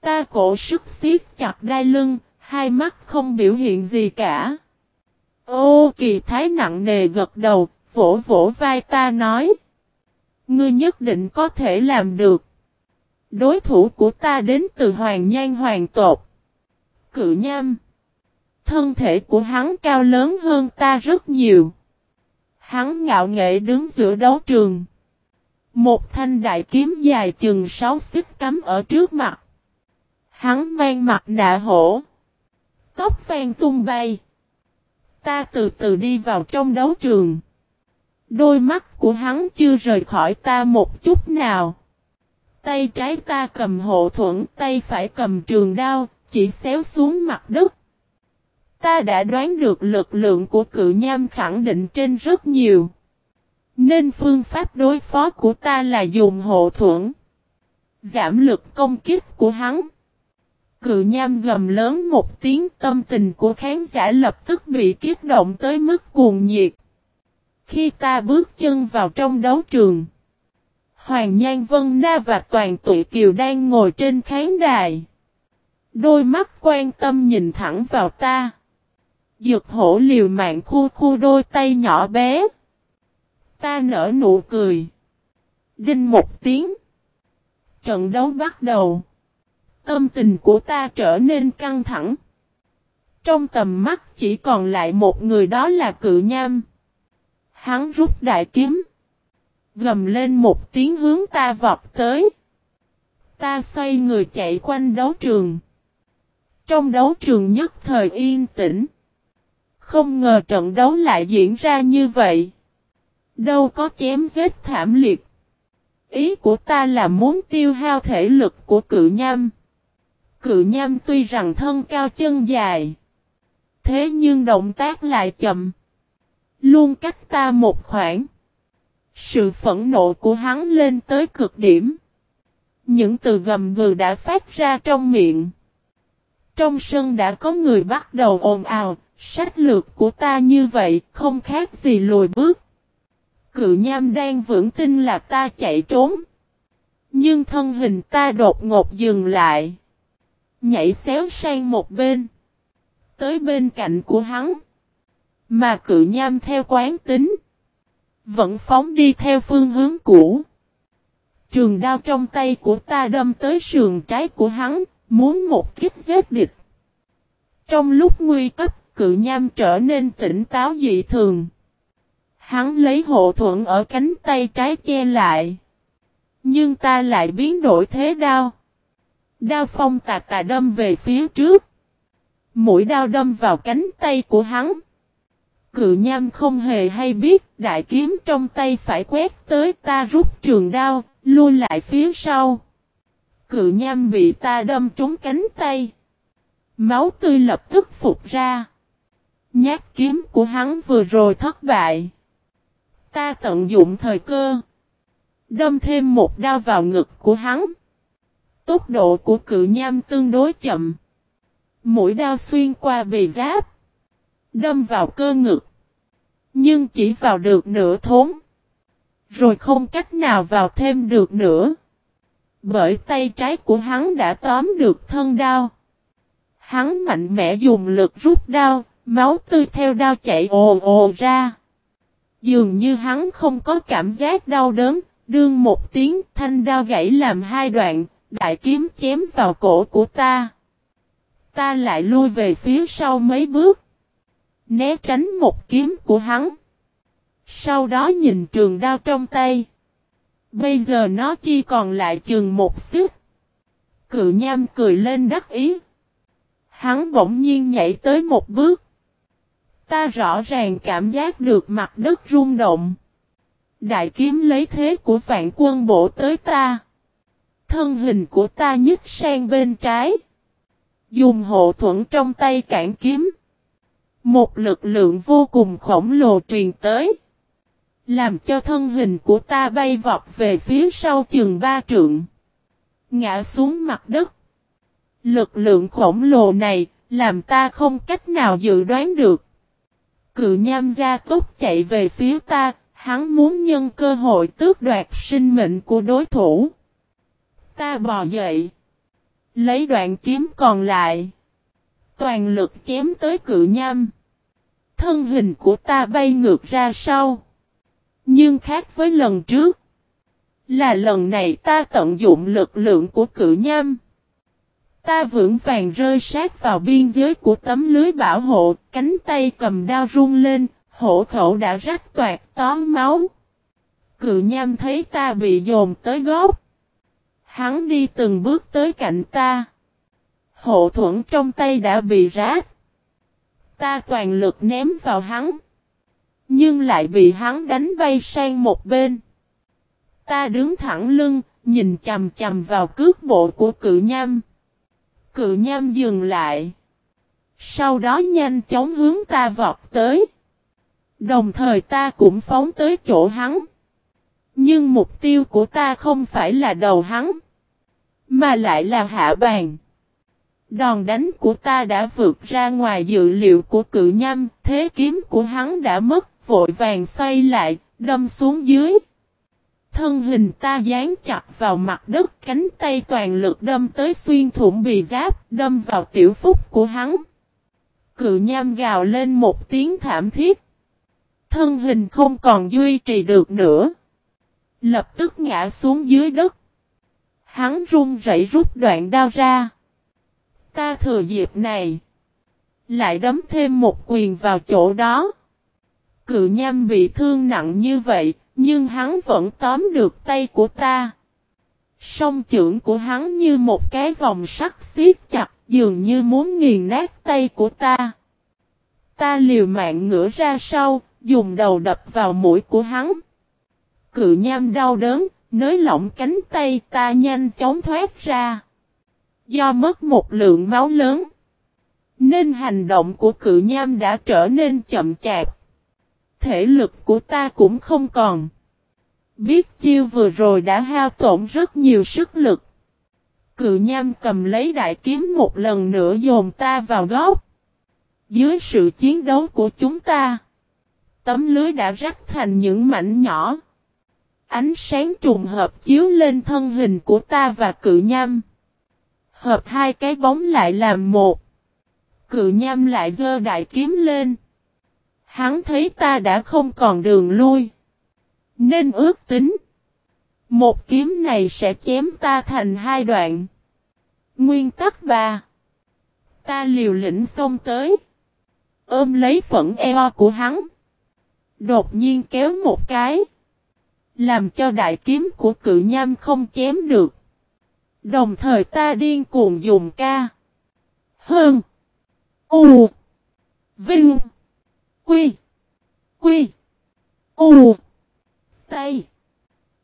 Ta cổ sức siết chặt đai lưng, hai mắt không biểu hiện gì cả. Ô kỳ thái nặng nề gật đầu, vỗ vỗ vai ta nói. Ngươi nhất định có thể làm được. Đối thủ của ta đến từ Hoàng Nhan Hoàng Tột. Cự nham. Thân thể của hắn cao lớn hơn ta rất nhiều. Hắn ngạo nghệ đứng giữa đấu trường. Một thanh đại kiếm dài chừng 6 xích cắm ở trước mặt. Hắn mang mặt nạ hổ. Tóc vàng tung bay. Ta từ từ đi vào trong đấu trường. Đôi mắt của hắn chưa rời khỏi ta một chút nào. Tay trái ta cầm hộ thuẫn, tay phải cầm trường đao, chỉ xéo xuống mặt đất. Ta đã đoán được lực lượng của cự nham khẳng định trên rất nhiều. Nên phương pháp đối phó của ta là dùng hộ thuẫn. Giảm lực công kích của hắn. Cự nham gầm lớn một tiếng, tâm tình của khán giả lập tức bị kích động tới mức cuồng nhiệt. Khi ta bước chân vào trong đấu trường. Hoàng Nhan Vân Na và Toàn Tụi Kiều đang ngồi trên khán đài. Đôi mắt quan tâm nhìn thẳng vào ta. Dược hổ liều mạng khu khu đôi tay nhỏ bé. Ta nở nụ cười. Đinh một tiếng. Trận đấu bắt đầu. Tâm tình của ta trở nên căng thẳng. Trong tầm mắt chỉ còn lại một người đó là cự nham. Hắn rút đại kiếm. Gầm lên một tiếng hướng ta vọt tới. Ta xoay người chạy quanh đấu trường. Trong đấu trường nhất thời yên tĩnh. Không ngờ trận đấu lại diễn ra như vậy. Đâu có chém giết thảm liệt. Ý của ta là muốn tiêu hao thể lực của cự nham. Cự nham tuy rằng thân cao chân dài. Thế nhưng động tác lại chậm. Luôn cách ta một khoảng. Sự phẫn nộ của hắn lên tới cực điểm. Những từ gầm gừ đã phát ra trong miệng. Trong sân đã có người bắt đầu ồn ào, sách lược của ta như vậy không khác gì lùi bước. Cự nham đang vững tin là ta chạy trốn. Nhưng thân hình ta đột ngột dừng lại. Nhảy xéo sang một bên. Tới bên cạnh của hắn. Mà cự nham theo quán tính. Vẫn phóng đi theo phương hướng cũ. Trường đao trong tay của ta đâm tới sườn trái của hắn, muốn một kích giết địch. Trong lúc nguy cấp, cự nham trở nên tỉnh táo dị thường. Hắn lấy hộ thuận ở cánh tay trái che lại. Nhưng ta lại biến đổi thế đao. Đao phong tà tà đâm về phía trước. Mũi đao đâm vào cánh tay của hắn. Cự nham không hề hay biết đại kiếm trong tay phải quét tới ta rút trường đao, lui lại phía sau. Cự nham bị ta đâm trúng cánh tay. Máu tươi lập tức phục ra. Nhát kiếm của hắn vừa rồi thất bại. Ta tận dụng thời cơ. Đâm thêm một đao vào ngực của hắn. Tốc độ của cự nham tương đối chậm. Mũi đao xuyên qua bì giáp. Đâm vào cơ ngực. Nhưng chỉ vào được nửa thốn. Rồi không cách nào vào thêm được nữa. Bởi tay trái của hắn đã tóm được thân đao. Hắn mạnh mẽ dùng lực rút đao, máu tươi theo đao chạy ồ ồ ra. Dường như hắn không có cảm giác đau đớn, đương một tiếng thanh đao gãy làm hai đoạn, đại kiếm chém vào cổ của ta. Ta lại lui về phía sau mấy bước. Né tránh một kiếm của hắn. Sau đó nhìn trường đao trong tay. Bây giờ nó chỉ còn lại chừng một xíu. Cự nham cười lên đắc ý. Hắn bỗng nhiên nhảy tới một bước. Ta rõ ràng cảm giác được mặt đất rung động. Đại kiếm lấy thế của vạn quân bổ tới ta. Thân hình của ta nhích sang bên trái. Dùng hộ thuẫn trong tay cản kiếm. Một lực lượng vô cùng khổng lồ truyền tới. Làm cho thân hình của ta bay vọt về phía sau chừng ba trượng. Ngã xuống mặt đất. Lực lượng khổng lồ này, làm ta không cách nào dự đoán được. Cự nham gia tốt chạy về phía ta, hắn muốn nhân cơ hội tước đoạt sinh mệnh của đối thủ. Ta bò dậy. Lấy đoạn kiếm còn lại. Toàn lực chém tới cự nham. Thân hình của ta bay ngược ra sau. Nhưng khác với lần trước. Là lần này ta tận dụng lực lượng của cự nham. Ta vững vàng rơi sát vào biên giới của tấm lưới bảo hộ, cánh tay cầm đao rung lên, hổ khẩu đã rách toạt tóm máu. Cự nham thấy ta bị dồn tới góc Hắn đi từng bước tới cạnh ta. Hộ thuẫn trong tay đã bị rát. Ta toàn lực ném vào hắn. Nhưng lại bị hắn đánh bay sang một bên. Ta đứng thẳng lưng, nhìn chầm chầm vào cước bộ của cự nham. Cự nham dừng lại. Sau đó nhanh chóng hướng ta vọt tới. Đồng thời ta cũng phóng tới chỗ hắn. Nhưng mục tiêu của ta không phải là đầu hắn. Mà lại là hạ bàn. Đòn đánh của ta đã vượt ra ngoài dự liệu của cự nhâm, thế kiếm của hắn đã mất, vội vàng xoay lại, đâm xuống dưới. Thân hình ta dán chặt vào mặt đất, cánh tay toàn lực đâm tới xuyên thủng bì giáp, đâm vào tiểu phúc của hắn. Cự nham gào lên một tiếng thảm thiết. Thân hình không còn duy trì được nữa. Lập tức ngã xuống dưới đất. Hắn run rẩy rút đoạn đao ra. Ta thừa dịp này. Lại đấm thêm một quyền vào chỗ đó. Cự nham bị thương nặng như vậy, nhưng hắn vẫn tóm được tay của ta. Song trưởng của hắn như một cái vòng sắt xiết chặt, dường như muốn nghiền nát tay của ta. Ta liều mạng ngửa ra sau, dùng đầu đập vào mũi của hắn. Cự nham đau đớn, nới lỏng cánh tay ta nhanh chóng thoát ra. Do mất một lượng máu lớn, nên hành động của cự nham đã trở nên chậm chạp. Thể lực của ta cũng không còn. Biết chiêu vừa rồi đã hao tổn rất nhiều sức lực. Cự nham cầm lấy đại kiếm một lần nữa dồn ta vào góc. Dưới sự chiến đấu của chúng ta, tấm lưới đã rách thành những mảnh nhỏ. Ánh sáng trùng hợp chiếu lên thân hình của ta và cự nham. Hợp hai cái bóng lại làm một. Cự nham lại dơ đại kiếm lên. Hắn thấy ta đã không còn đường lui. Nên ước tính. Một kiếm này sẽ chém ta thành hai đoạn. Nguyên tắc ba. Ta liều lĩnh xông tới. Ôm lấy phẫn eo của hắn. Đột nhiên kéo một cái. Làm cho đại kiếm của cự nham không chém được. Đồng thời ta điên cuồng dùng ca. Hơn. U. Vinh. Quy. Quy. U. Tay.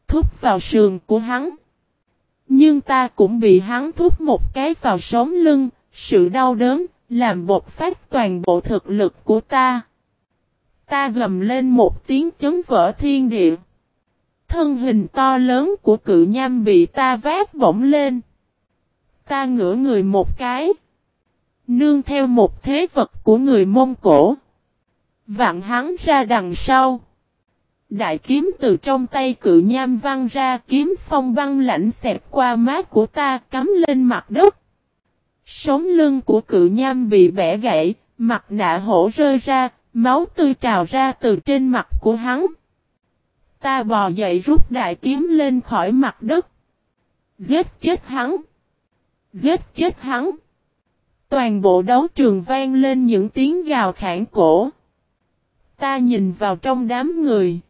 Thúc vào sườn của hắn. Nhưng ta cũng bị hắn thúc một cái vào sống lưng. Sự đau đớn. Làm bột phát toàn bộ thực lực của ta. Ta gầm lên một tiếng chấn vỡ thiên địa. Thân hình to lớn của cự nham bị ta vác bổng lên. Ta ngửa người một cái. Nương theo một thế vật của người Mông Cổ. vạn hắn ra đằng sau. Đại kiếm từ trong tay cự nham văng ra kiếm phong băng lạnh xẹp qua mát của ta cắm lên mặt đất. Sống lưng của cự nham bị bẻ gãy, mặt nạ hổ rơi ra, máu tươi trào ra từ trên mặt của hắn. Ta bò dậy rút đại kiếm lên khỏi mặt đất. Giết chết hắn. Giết chết hắn. Toàn bộ đấu trường vang lên những tiếng gào khản cổ. Ta nhìn vào trong đám người.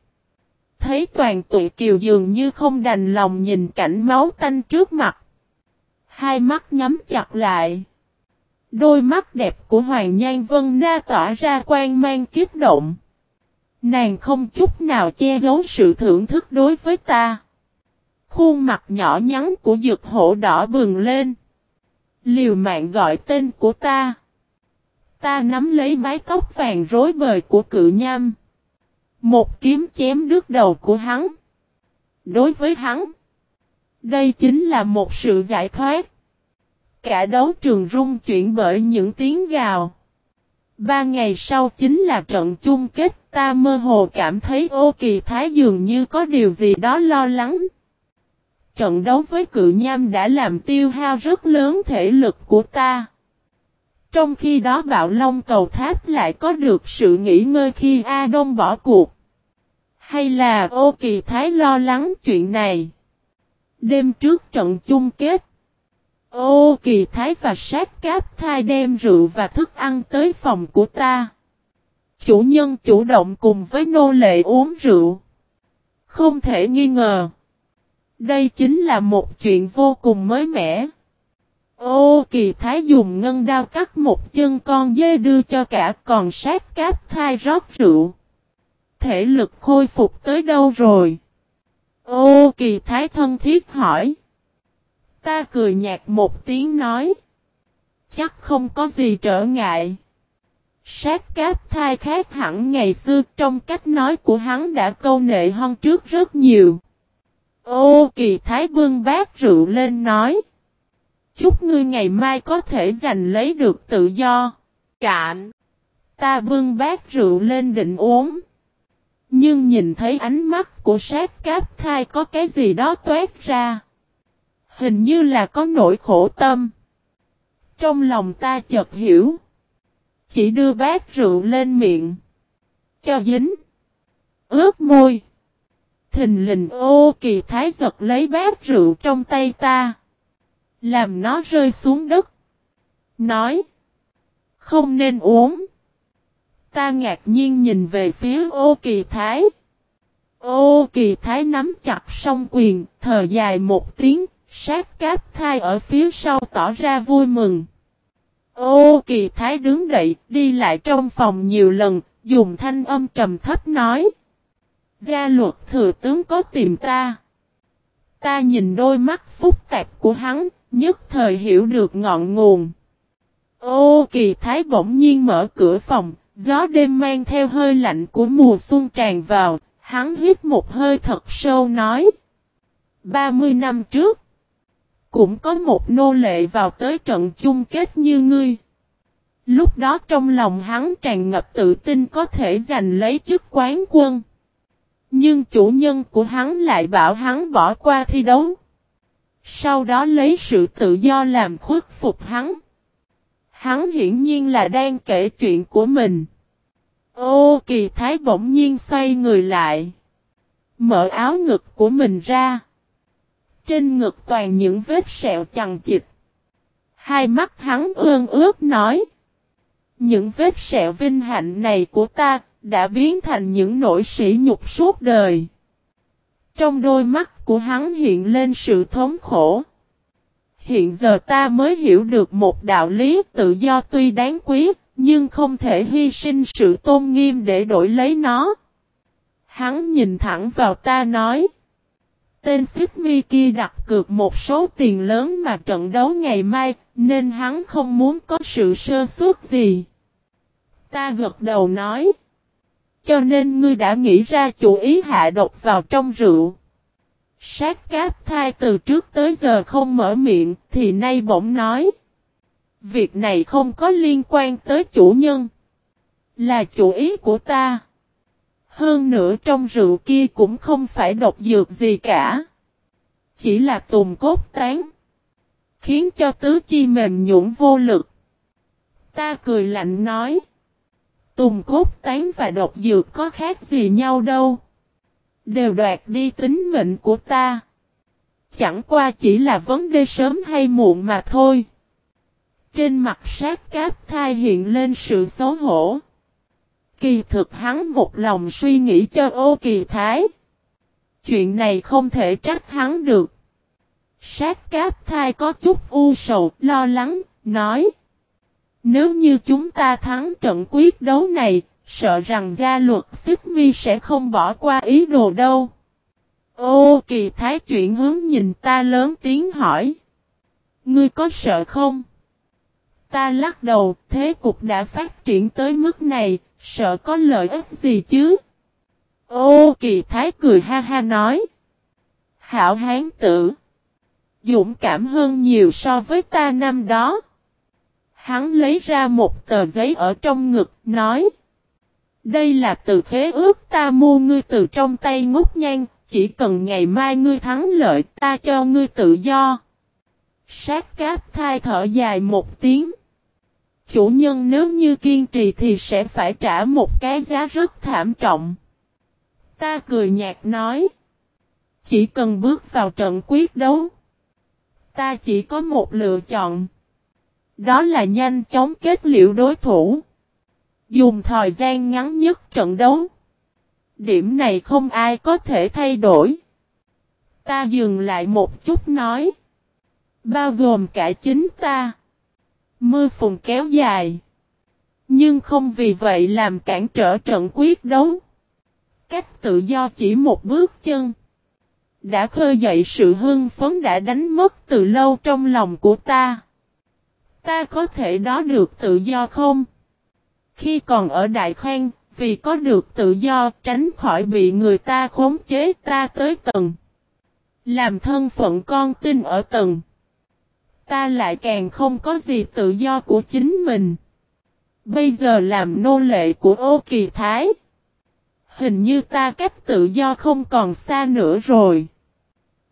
Thấy toàn tụi kiều dường như không đành lòng nhìn cảnh máu tanh trước mặt. Hai mắt nhắm chặt lại. Đôi mắt đẹp của Hoàng Nhan Vân Na tỏa ra quan mang kiếp động. Nàng không chút nào che giấu sự thưởng thức đối với ta. Khuôn mặt nhỏ nhắn của dược hổ đỏ bừng lên. Liều mạng gọi tên của ta. Ta nắm lấy mái tóc vàng rối bời của cự nham. Một kiếm chém đứt đầu của hắn. Đối với hắn. Đây chính là một sự giải thoát. Cả đấu trường rung chuyển bởi những tiếng gào. Ba ngày sau chính là trận chung kết ta mơ hồ cảm thấy ô kỳ thái dường như có điều gì đó lo lắng. trận đấu với cự nham đã làm tiêu hao rất lớn thể lực của ta. Trong khi đó bạo long cầu tháp lại có được sự nghỉ ngơi khi A Đông bỏ cuộc. Hay là ô kỳ thái lo lắng chuyện này? Đêm trước trận chung kết. Ô kỳ thái và sát cáp thai đem rượu và thức ăn tới phòng của ta. Chủ nhân chủ động cùng với nô lệ uống rượu. Không thể nghi ngờ. Đây chính là một chuyện vô cùng mới mẻ. Ô, kỳ thái dùng ngân đao cắt một chân con dê đưa cho cả còn sát cáp thai rót rượu. Thể lực khôi phục tới đâu rồi? Ô, kỳ thái thân thiết hỏi. Ta cười nhạt một tiếng nói. Chắc không có gì trở ngại. Sát cáp thai khác hẳn ngày xưa, trong cách nói của hắn đã câu nệ hơn trước rất nhiều. Ô, kỳ thái bưng bát rượu lên nói. Chúc ngươi ngày mai có thể giành lấy được tự do. Cạn. Ta bưng bát rượu lên định uống. Nhưng nhìn thấy ánh mắt của sát cáp thai có cái gì đó toát ra. Hình như là có nỗi khổ tâm. Trong lòng ta chợt hiểu. Chỉ đưa bát rượu lên miệng. Cho dính. Ướt môi. Thình lình ô kỳ thái giật lấy bát rượu trong tay ta. Làm nó rơi xuống đất. Nói. Không nên uống. Ta ngạc nhiên nhìn về phía ô kỳ thái. Ô kỳ thái nắm chặt song quyền, thở dài một tiếng, sát cáp thai ở phía sau tỏ ra vui mừng. Ô kỳ thái đứng dậy, đi lại trong phòng nhiều lần, dùng thanh âm trầm thấp nói. Gia luật thừa tướng có tìm ta. Ta nhìn đôi mắt phức tạp của hắn, nhất thời hiểu được ngọn nguồn. Ô kỳ thái bỗng nhiên mở cửa phòng, gió đêm mang theo hơi lạnh của mùa xuân tràn vào, hắn hít một hơi thật sâu nói. 30 năm trước, cũng có một nô lệ vào tới trận chung kết như ngươi. Lúc đó trong lòng hắn tràn ngập tự tin có thể giành lấy chức quán quân. Nhưng chủ nhân của hắn lại bảo hắn bỏ qua thi đấu. Sau đó lấy sự tự do làm khuất phục hắn. Hắn hiển nhiên là đang kể chuyện của mình. Ô, kỳ thái bỗng nhiên xoay người lại. Mở áo ngực của mình ra. Trên ngực toàn những vết sẹo chằng chịt. Hai mắt hắn ương ướt nói. Những vết sẹo vinh hạnh này của ta đã biến thành những nỗi sỉ nhục suốt đời. Trong đôi mắt của hắn hiện lên sự thống khổ. Hiện giờ ta mới hiểu được một đạo lý tự do tuy đáng quý, nhưng không thể hy sinh sự tôn nghiêm để đổi lấy nó. Hắn nhìn thẳng vào ta nói. Tên Xích Mi kia đặt cược một số tiền lớn mà trận đấu ngày mai, nên hắn không muốn có sự sơ suất gì. Ta gật đầu nói. Cho nên ngươi đã nghĩ ra chủ ý hạ độc vào trong rượu. Sát cáp thai từ trước tới giờ không mở miệng thì nay bỗng nói. Việc này không có liên quan tới chủ nhân. Là chủ ý của ta. Hơn nữa trong rượu kia cũng không phải độc dược gì cả. Chỉ là tùng cốt tán. Khiến cho tứ chi mềm nhũn vô lực. Ta cười lạnh nói. Tùng cốt tán và độc dược có khác gì nhau đâu. Đều đoạt đi tính mệnh của ta. Chẳng qua chỉ là vấn đề sớm hay muộn mà thôi. Trên mặt sát cáp thai hiện lên sự xấu hổ. Kỳ thực hắn một lòng suy nghĩ cho ô kỳ thái. Chuyện này không thể trách hắn được. Sát cáp thai có chút u sầu, lo lắng, nói. Nếu như chúng ta thắng trận quyết đấu này, sợ rằng gia luật xích mi sẽ không bỏ qua ý đồ đâu. Ô kỳ thái chuyển hướng nhìn ta lớn tiếng hỏi. Ngươi có sợ không? Ta lắc đầu, thế cục đã phát triển tới mức này, sợ có lợi ích gì chứ? Ô kỳ thái cười ha ha nói. Hảo hán tử. Dũng cảm hơn nhiều so với ta năm đó. Hắn lấy ra một tờ giấy ở trong ngực, nói. Đây là từ khế ước ta mua ngươi từ trong tay ngút nhanh, chỉ cần ngày mai ngươi thắng lợi ta cho ngươi tự do. Sát cáp thai thở dài một tiếng. Chủ nhân nếu như kiên trì thì sẽ phải trả một cái giá rất thảm trọng. Ta cười nhạt nói. Chỉ cần bước vào trận quyết đấu. Ta chỉ có một lựa chọn. Đó là nhanh chóng kết liễu đối thủ. Dùng thời gian ngắn nhất trận đấu. Điểm này không ai có thể thay đổi. Ta dừng lại một chút nói. Bao gồm cả chính ta. Mưa phùn kéo dài. Nhưng không vì vậy làm cản trở trận quyết đấu. Cách tự do chỉ một bước chân. Đã khơi dậy sự hưng phấn đã đánh mất từ lâu trong lòng của ta. Ta có thể đó được tự do không? Khi còn ở Đại Khoan, vì có được tự do tránh khỏi bị người ta khống chế ta tới tầng. Làm thân phận con tin ở tầng. Ta lại càng không có gì tự do của chính mình. Bây giờ làm nô lệ của ô kỳ thái. Hình như ta cách tự do không còn xa nữa rồi.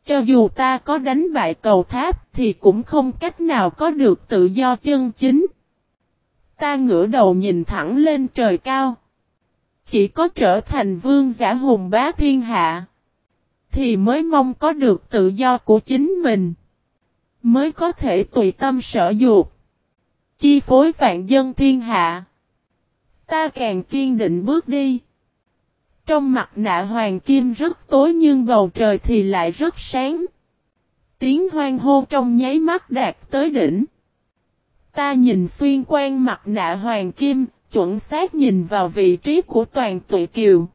Cho dù ta có đánh bại cầu tháp thì cũng không cách nào có được tự do chân chính. Ta ngửa đầu nhìn thẳng lên trời cao. Chỉ có trở thành vương giả hùng bá thiên hạ. Thì mới mong có được tự do của chính mình. Mới có thể tùy tâm sở dục. Chi phối vạn dân thiên hạ. Ta càng kiên định bước đi. Trong mặt nạ hoàng kim rất tối nhưng bầu trời thì lại rất sáng. Tiếng hoang hô trong nháy mắt đạt tới đỉnh. Ta nhìn xuyên quan mặt nạ hoàng kim, chuẩn xác nhìn vào vị trí của toàn tụi kiều.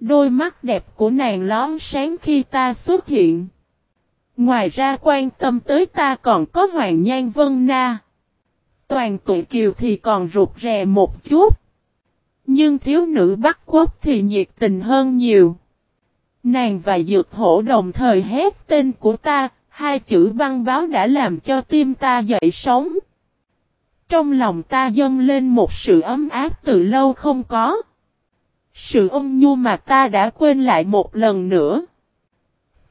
Đôi mắt đẹp của nàng lón sáng khi ta xuất hiện. Ngoài ra quan tâm tới ta còn có Hoàng Nhan Vân Na. Toàn tụi kiều thì còn rụt rè một chút. Nhưng thiếu nữ Bắc Quốc thì nhiệt tình hơn nhiều. Nàng và dược hổ đồng thời hét tên của ta, hai chữ băng báo đã làm cho tim ta dậy sống. Trong lòng ta dâng lên một sự ấm áp từ lâu không có. Sự ôm nhu mà ta đã quên lại một lần nữa.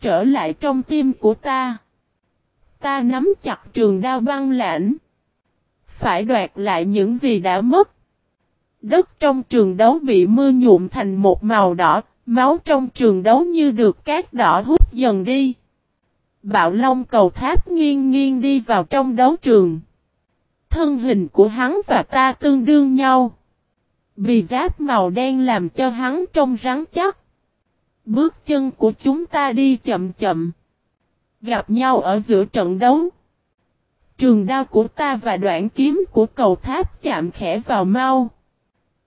Trở lại trong tim của ta. Ta nắm chặt trường đao băng lãnh. Phải đoạt lại những gì đã mất. Đất trong trường đấu bị mưa nhuộm thành một màu đỏ, máu trong trường đấu như được cát đỏ hút dần đi. Bạo Long cầu tháp nghiêng nghiêng đi vào trong đấu trường. Thân hình của hắn và ta tương đương nhau. Vì giáp màu đen làm cho hắn trông rắn chắc. Bước chân của chúng ta đi chậm chậm. Gặp nhau ở giữa trận đấu. Trường đao của ta và đoạn kiếm của cầu tháp chạm khẽ vào mau.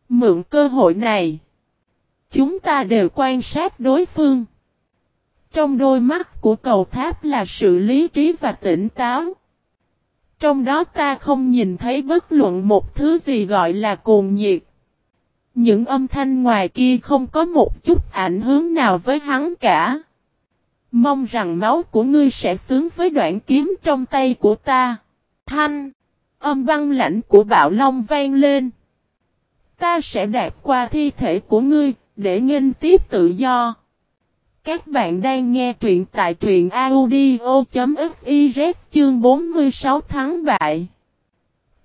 Mượn cơ hội này. Chúng ta đều quan sát đối phương. Trong đôi mắt của cầu tháp là sự lý trí và tỉnh táo. Trong đó ta không nhìn thấy bất luận một thứ gì gọi là cuồng nhiệt. Những âm thanh ngoài kia không có một chút ảnh hưởng nào với hắn cả. Mong rằng máu của ngươi sẽ xứng với đoạn kiếm trong tay của ta. Thanh, âm băng lãnh của bạo long vang lên. Ta sẽ đạp qua thi thể của ngươi, để nghênh tiếp tự do. Các bạn đang nghe truyện tại truyện audio.fiz chương 46 tháng bại.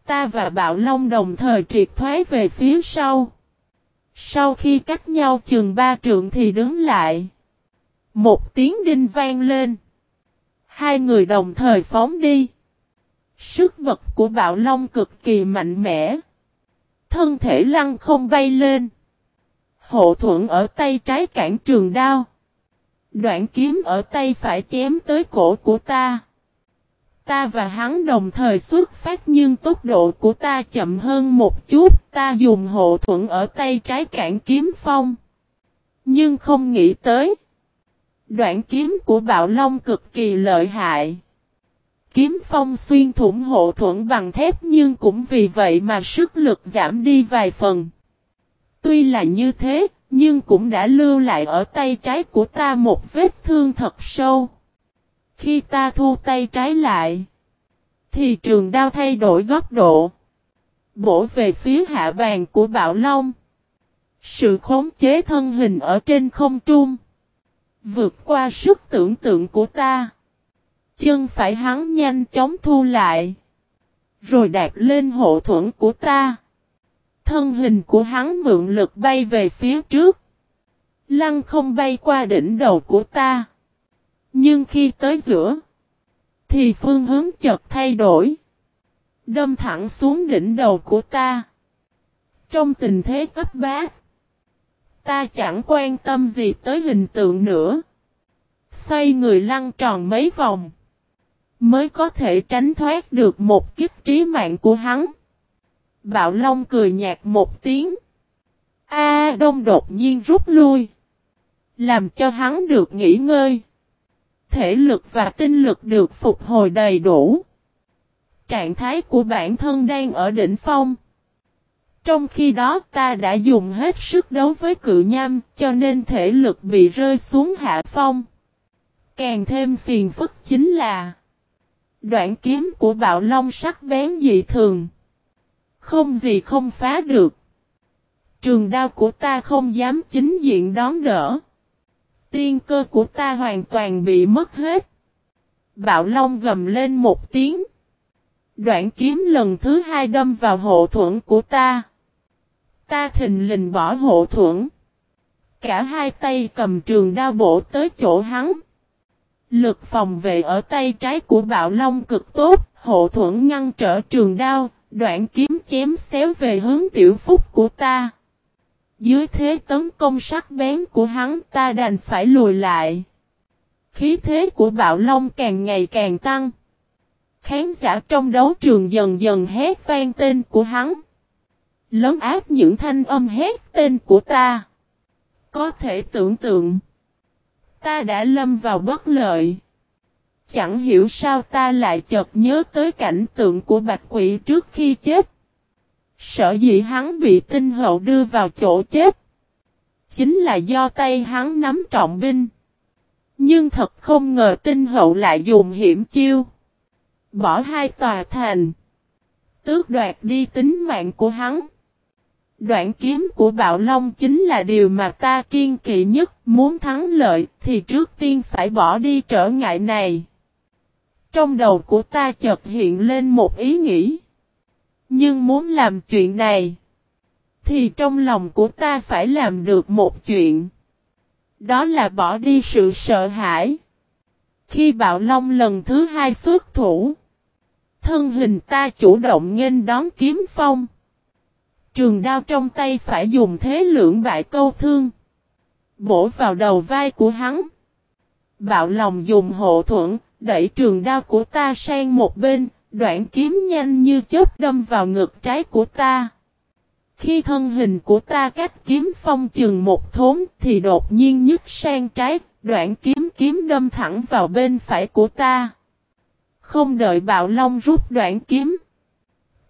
Ta và Bạo Long đồng thời triệt thoái về phía sau. Sau khi cách nhau chừng ba trượng thì đứng lại. Một tiếng đinh vang lên. Hai người đồng thời phóng đi. Sức vật của Bạo Long cực kỳ mạnh mẽ. Thân thể lăng không bay lên. Hộ thuận ở tay trái cản trường đao. Đoạn kiếm ở tay phải chém tới cổ của ta. Ta và hắn đồng thời xuất phát nhưng tốc độ của ta chậm hơn một chút. Ta dùng hộ thuận ở tay trái cản kiếm phong. Nhưng không nghĩ tới. Đoạn kiếm của bạo long cực kỳ lợi hại. Kiếm phong xuyên thủng hộ thuẫn bằng thép nhưng cũng vì vậy mà sức lực giảm đi vài phần. Tuy là như thế, nhưng cũng đã lưu lại ở tay trái của ta một vết thương thật sâu. Khi ta thu tay trái lại, thì trường đao thay đổi góc độ. Bổ về phía hạ bàn của Bảo Long. Sự khống chế thân hình ở trên không trung. Vượt qua sức tưởng tượng của ta. Chân phải hắn nhanh chóng thu lại. Rồi đạp lên hộ thuẫn của ta. Thân hình của hắn mượn lực bay về phía trước. Lăng không bay qua đỉnh đầu của ta. Nhưng khi tới giữa. Thì phương hướng chợt thay đổi. Đâm thẳng xuống đỉnh đầu của ta. Trong tình thế cấp bát. Ta chẳng quan tâm gì tới hình tượng nữa. Xoay người lăn tròn mấy vòng. Mới có thể tránh thoát được một kích trí mạng của hắn. Bạo Long cười nhạt một tiếng. A Đông đột nhiên rút lui. Làm cho hắn được nghỉ ngơi. Thể lực và tinh lực được phục hồi đầy đủ. Trạng thái của bản thân đang ở đỉnh phong. Trong khi đó, ta đã dùng hết sức đấu với cự nham, cho nên thể lực bị rơi xuống hạ phong. Càng thêm phiền phức chính là, Đoạn kiếm của bạo long sắc bén dị thường. Không gì không phá được. Trường đao của ta không dám chính diện đón đỡ. Tiên cơ của ta hoàn toàn bị mất hết. Bạo Long gầm lên một tiếng. Đoạn kiếm lần thứ hai đâm vào hộ thuẫn của ta. Ta thình lình bỏ hộ thuẫn. Cả hai tay cầm trường đao bổ tới chỗ hắn. Lực phòng vệ ở tay trái của bạo long cực tốt, hộ thuẫn ngăn trở trường đao, đoạn kiếm chém xéo về hướng tiểu phúc của ta. Dưới thế tấn công sắc bén của hắn ta đành phải lùi lại. Khí thế của bạo long càng ngày càng tăng. Khán giả trong đấu trường dần dần hét vang tên của hắn. Lớn áp những thanh âm hét tên của ta. Có thể tưởng tượng. Ta đã lâm vào bất lợi. Chẳng hiểu sao ta lại chợt nhớ tới cảnh tượng của bạch quỷ trước khi chết. Sợ dĩ hắn bị tinh hậu đưa vào chỗ chết. Chính là do tay hắn nắm trọng binh. Nhưng thật không ngờ tinh hậu lại dùng hiểm chiêu. Bỏ hai tòa thành. Tước đoạt đi tính mạng của hắn. Đoạn kiếm của Bạo Long chính là điều mà ta kiên kỵ nhất, muốn thắng lợi thì trước tiên phải bỏ đi trở ngại này. Trong đầu của ta chợt hiện lên một ý nghĩ. Nhưng muốn làm chuyện này, thì trong lòng của ta phải làm được một chuyện. Đó là bỏ đi sự sợ hãi. Khi Bạo Long lần thứ hai xuất thủ, thân hình ta chủ động nghênh đón kiếm phong. Trường đao trong tay phải dùng thế lưỡng bại câu thương. Bổ vào đầu vai của hắn. Bạo lòng dùng hộ thuẫn, đẩy trường đao của ta sang một bên, đoạn kiếm nhanh như chớp đâm vào ngực trái của ta. Khi thân hình của ta cách kiếm phong chừng một thốn thì đột nhiên nhức sang trái, đoạn kiếm kiếm đâm thẳng vào bên phải của ta. Không đợi bạo long rút đoạn kiếm.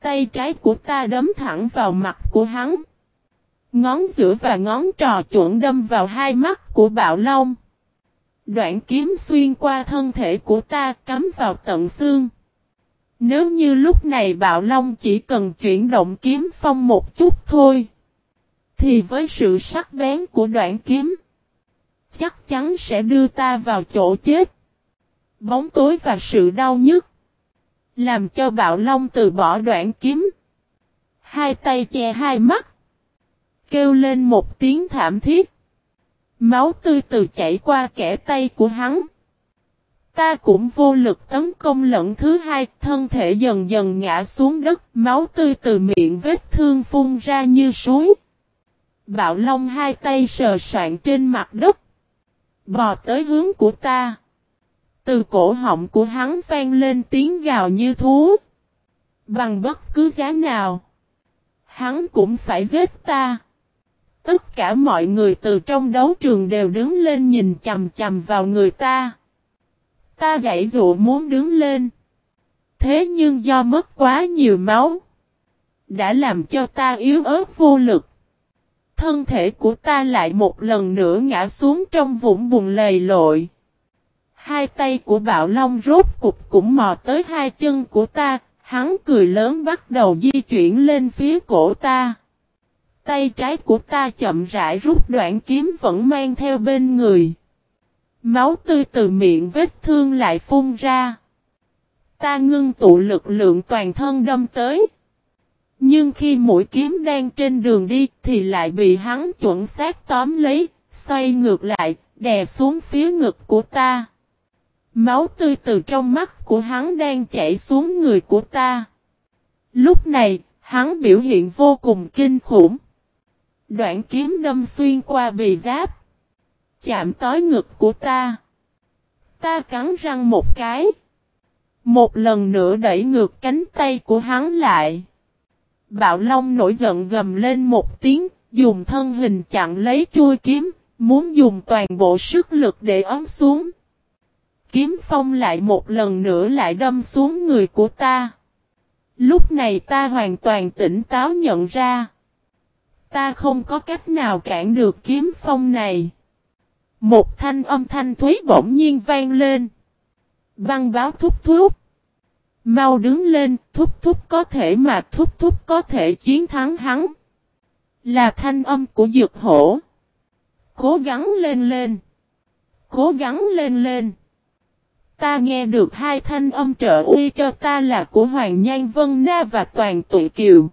Tay trái của ta đấm thẳng vào mặt của hắn. Ngón giữa và ngón trò chuẩn đâm vào hai mắt của bạo long. Đoạn kiếm xuyên qua thân thể của ta cắm vào tận xương. Nếu như lúc này bạo long chỉ cần chuyển động kiếm phong một chút thôi. Thì với sự sắc bén của đoạn kiếm. Chắc chắn sẽ đưa ta vào chỗ chết. Bóng tối và sự đau nhức. Làm cho bạo long từ bỏ đoạn kiếm. Hai tay che hai mắt. Kêu lên một tiếng thảm thiết. Máu tươi từ chảy qua kẻ tay của hắn. Ta cũng vô lực tấn công lẫn thứ hai, thân thể dần dần ngã xuống đất, máu tươi từ miệng vết thương phun ra như suối. Bạo Long hai tay sờ soạn trên mặt đất. Bò tới hướng của ta. Từ cổ họng của hắn vang lên tiếng gào như thú. Bằng bất cứ giá nào. Hắn cũng phải giết ta. Tất cả mọi người từ trong đấu trường đều đứng lên nhìn chầm chầm vào người ta. Ta dãy dụ muốn đứng lên. Thế nhưng do mất quá nhiều máu. Đã làm cho ta yếu ớt vô lực. Thân thể của ta lại một lần nữa ngã xuống trong vũng bùn lầy lội. Hai tay của bạo long rốt cục cũng mò tới hai chân của ta, hắn cười lớn bắt đầu di chuyển lên phía cổ ta. Tay trái của ta chậm rãi rút đoạn kiếm vẫn mang theo bên người. Máu tươi từ miệng vết thương lại phun ra. Ta ngưng tụ lực lượng toàn thân đâm tới. Nhưng khi mũi kiếm đang trên đường đi thì lại bị hắn chuẩn xác tóm lấy, xoay ngược lại, đè xuống phía ngực của ta. Máu tươi từ trong mắt của hắn đang chảy xuống người của ta. Lúc này, hắn biểu hiện vô cùng kinh khủng. Đoạn kiếm đâm xuyên qua bì giáp. Chạm tới ngực của ta. Ta cắn răng một cái. Một lần nữa đẩy ngược cánh tay của hắn lại. Bạo Long nổi giận gầm lên một tiếng, dùng thân hình chặn lấy chui kiếm, muốn dùng toàn bộ sức lực để ấm xuống. Kiếm phong lại một lần nữa lại đâm xuống người của ta. Lúc này ta hoàn toàn tỉnh táo nhận ra. Ta không có cách nào cản được kiếm phong này. Một thanh âm thanh thúy bỗng nhiên vang lên. Băng báo thúc thúc. Mau đứng lên, thúc thúc có thể mà thúc thúc có thể chiến thắng hắn. Là thanh âm của dược hổ. Cố gắng lên lên. Cố gắng lên lên. Ta nghe được hai thanh âm trợ uy cho ta là của Hoàng Nhan Vân Na và Toàn Tụi Kiều.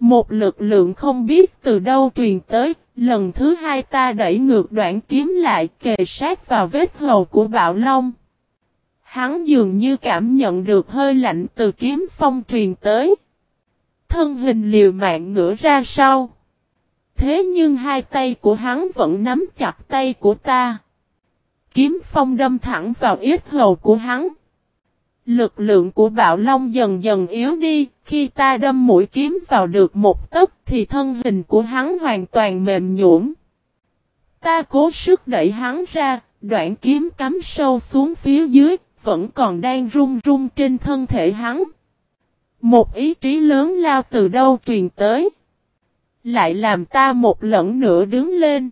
Một lực lượng không biết từ đâu truyền tới, lần thứ hai ta đẩy ngược đoạn kiếm lại kề sát vào vết hầu của Bạo Long. Hắn dường như cảm nhận được hơi lạnh từ kiếm phong truyền tới. Thân hình liều mạng ngửa ra sau. Thế nhưng hai tay của hắn vẫn nắm chặt tay của ta. Kiếm phong đâm thẳng vào yết hầu của hắn. Lực lượng của bạo long dần dần yếu đi, khi ta đâm mũi kiếm vào được một tấc thì thân hình của hắn hoàn toàn mềm nhũn. Ta cố sức đẩy hắn ra, đoạn kiếm cắm sâu xuống phía dưới, vẫn còn đang run run trên thân thể hắn. Một ý chí lớn lao từ đâu truyền tới. Lại làm ta một lẫn nữa đứng lên.